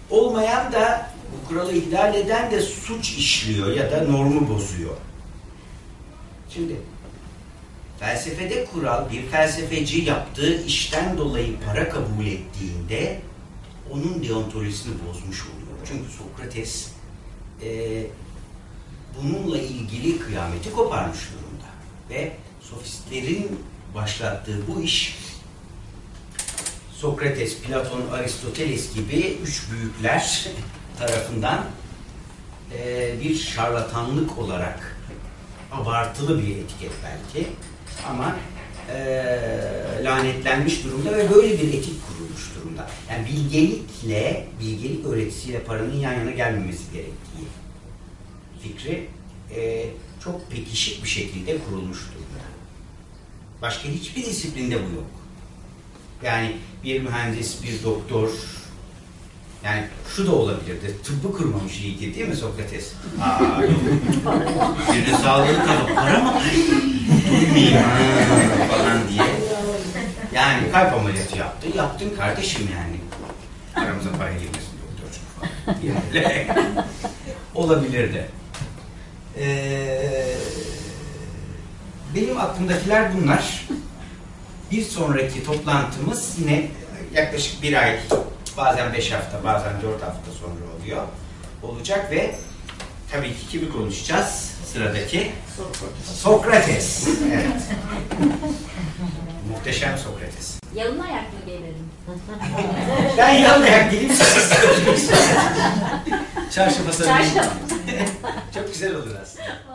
Speaker 1: Olmayan da bu kuralı ihlal eden de suç işliyor ya da normu bozuyor. Şimdi felsefede kural bir felsefeci yaptığı işten dolayı para kabul ettiğinde onun deontolojisini bozmuş oluyor. Çünkü Sokrates e, bununla ilgili kıyameti koparmış durumda. Ve sofistlerin başlattığı bu iş Sokrates, Platon, Aristoteles gibi üç büyükler tarafından e, bir şarlatanlık olarak abartılı bir etiket belki ama e, lanetlenmiş durumda ve böyle bir etik kurulmuş durumda. Yani bilgelikle, bilgelik öğretisiyle paranın yan yana gelmemesi gerektiği fikri e, çok pekişik bir şekilde kurulmuş durumda. Başka hiçbir disiplinde bu yok. Yani bir mühendis, bir doktor, yani şu da olabilirdi. Tıbbı kurmamış ki değil mi Sokrates? Aa. Birinin sağlığı kalıp para mı? Duymayayım falan diye. Yani kalp ameliyatı yaptı. Yaptın kardeşim yani. Aramıza para girmesin doktorcuk falan. diye olabilirdi. Ee, benim aklımdakiler bunlar. Bir sonraki toplantımız yine yaklaşık bir ay, bazen beş hafta, bazen dört hafta sonra oluyor. Olacak ve tabii ki kimi konuşacağız? Sıradaki Sokrates. Evet. Muhteşem Sokrates.
Speaker 8: Yalın ayaklı gelirim.
Speaker 1: Ben yanmayan geleyim siz Çarşı pazarı.
Speaker 8: Çarşı.
Speaker 1: Çok güzel olur aslında.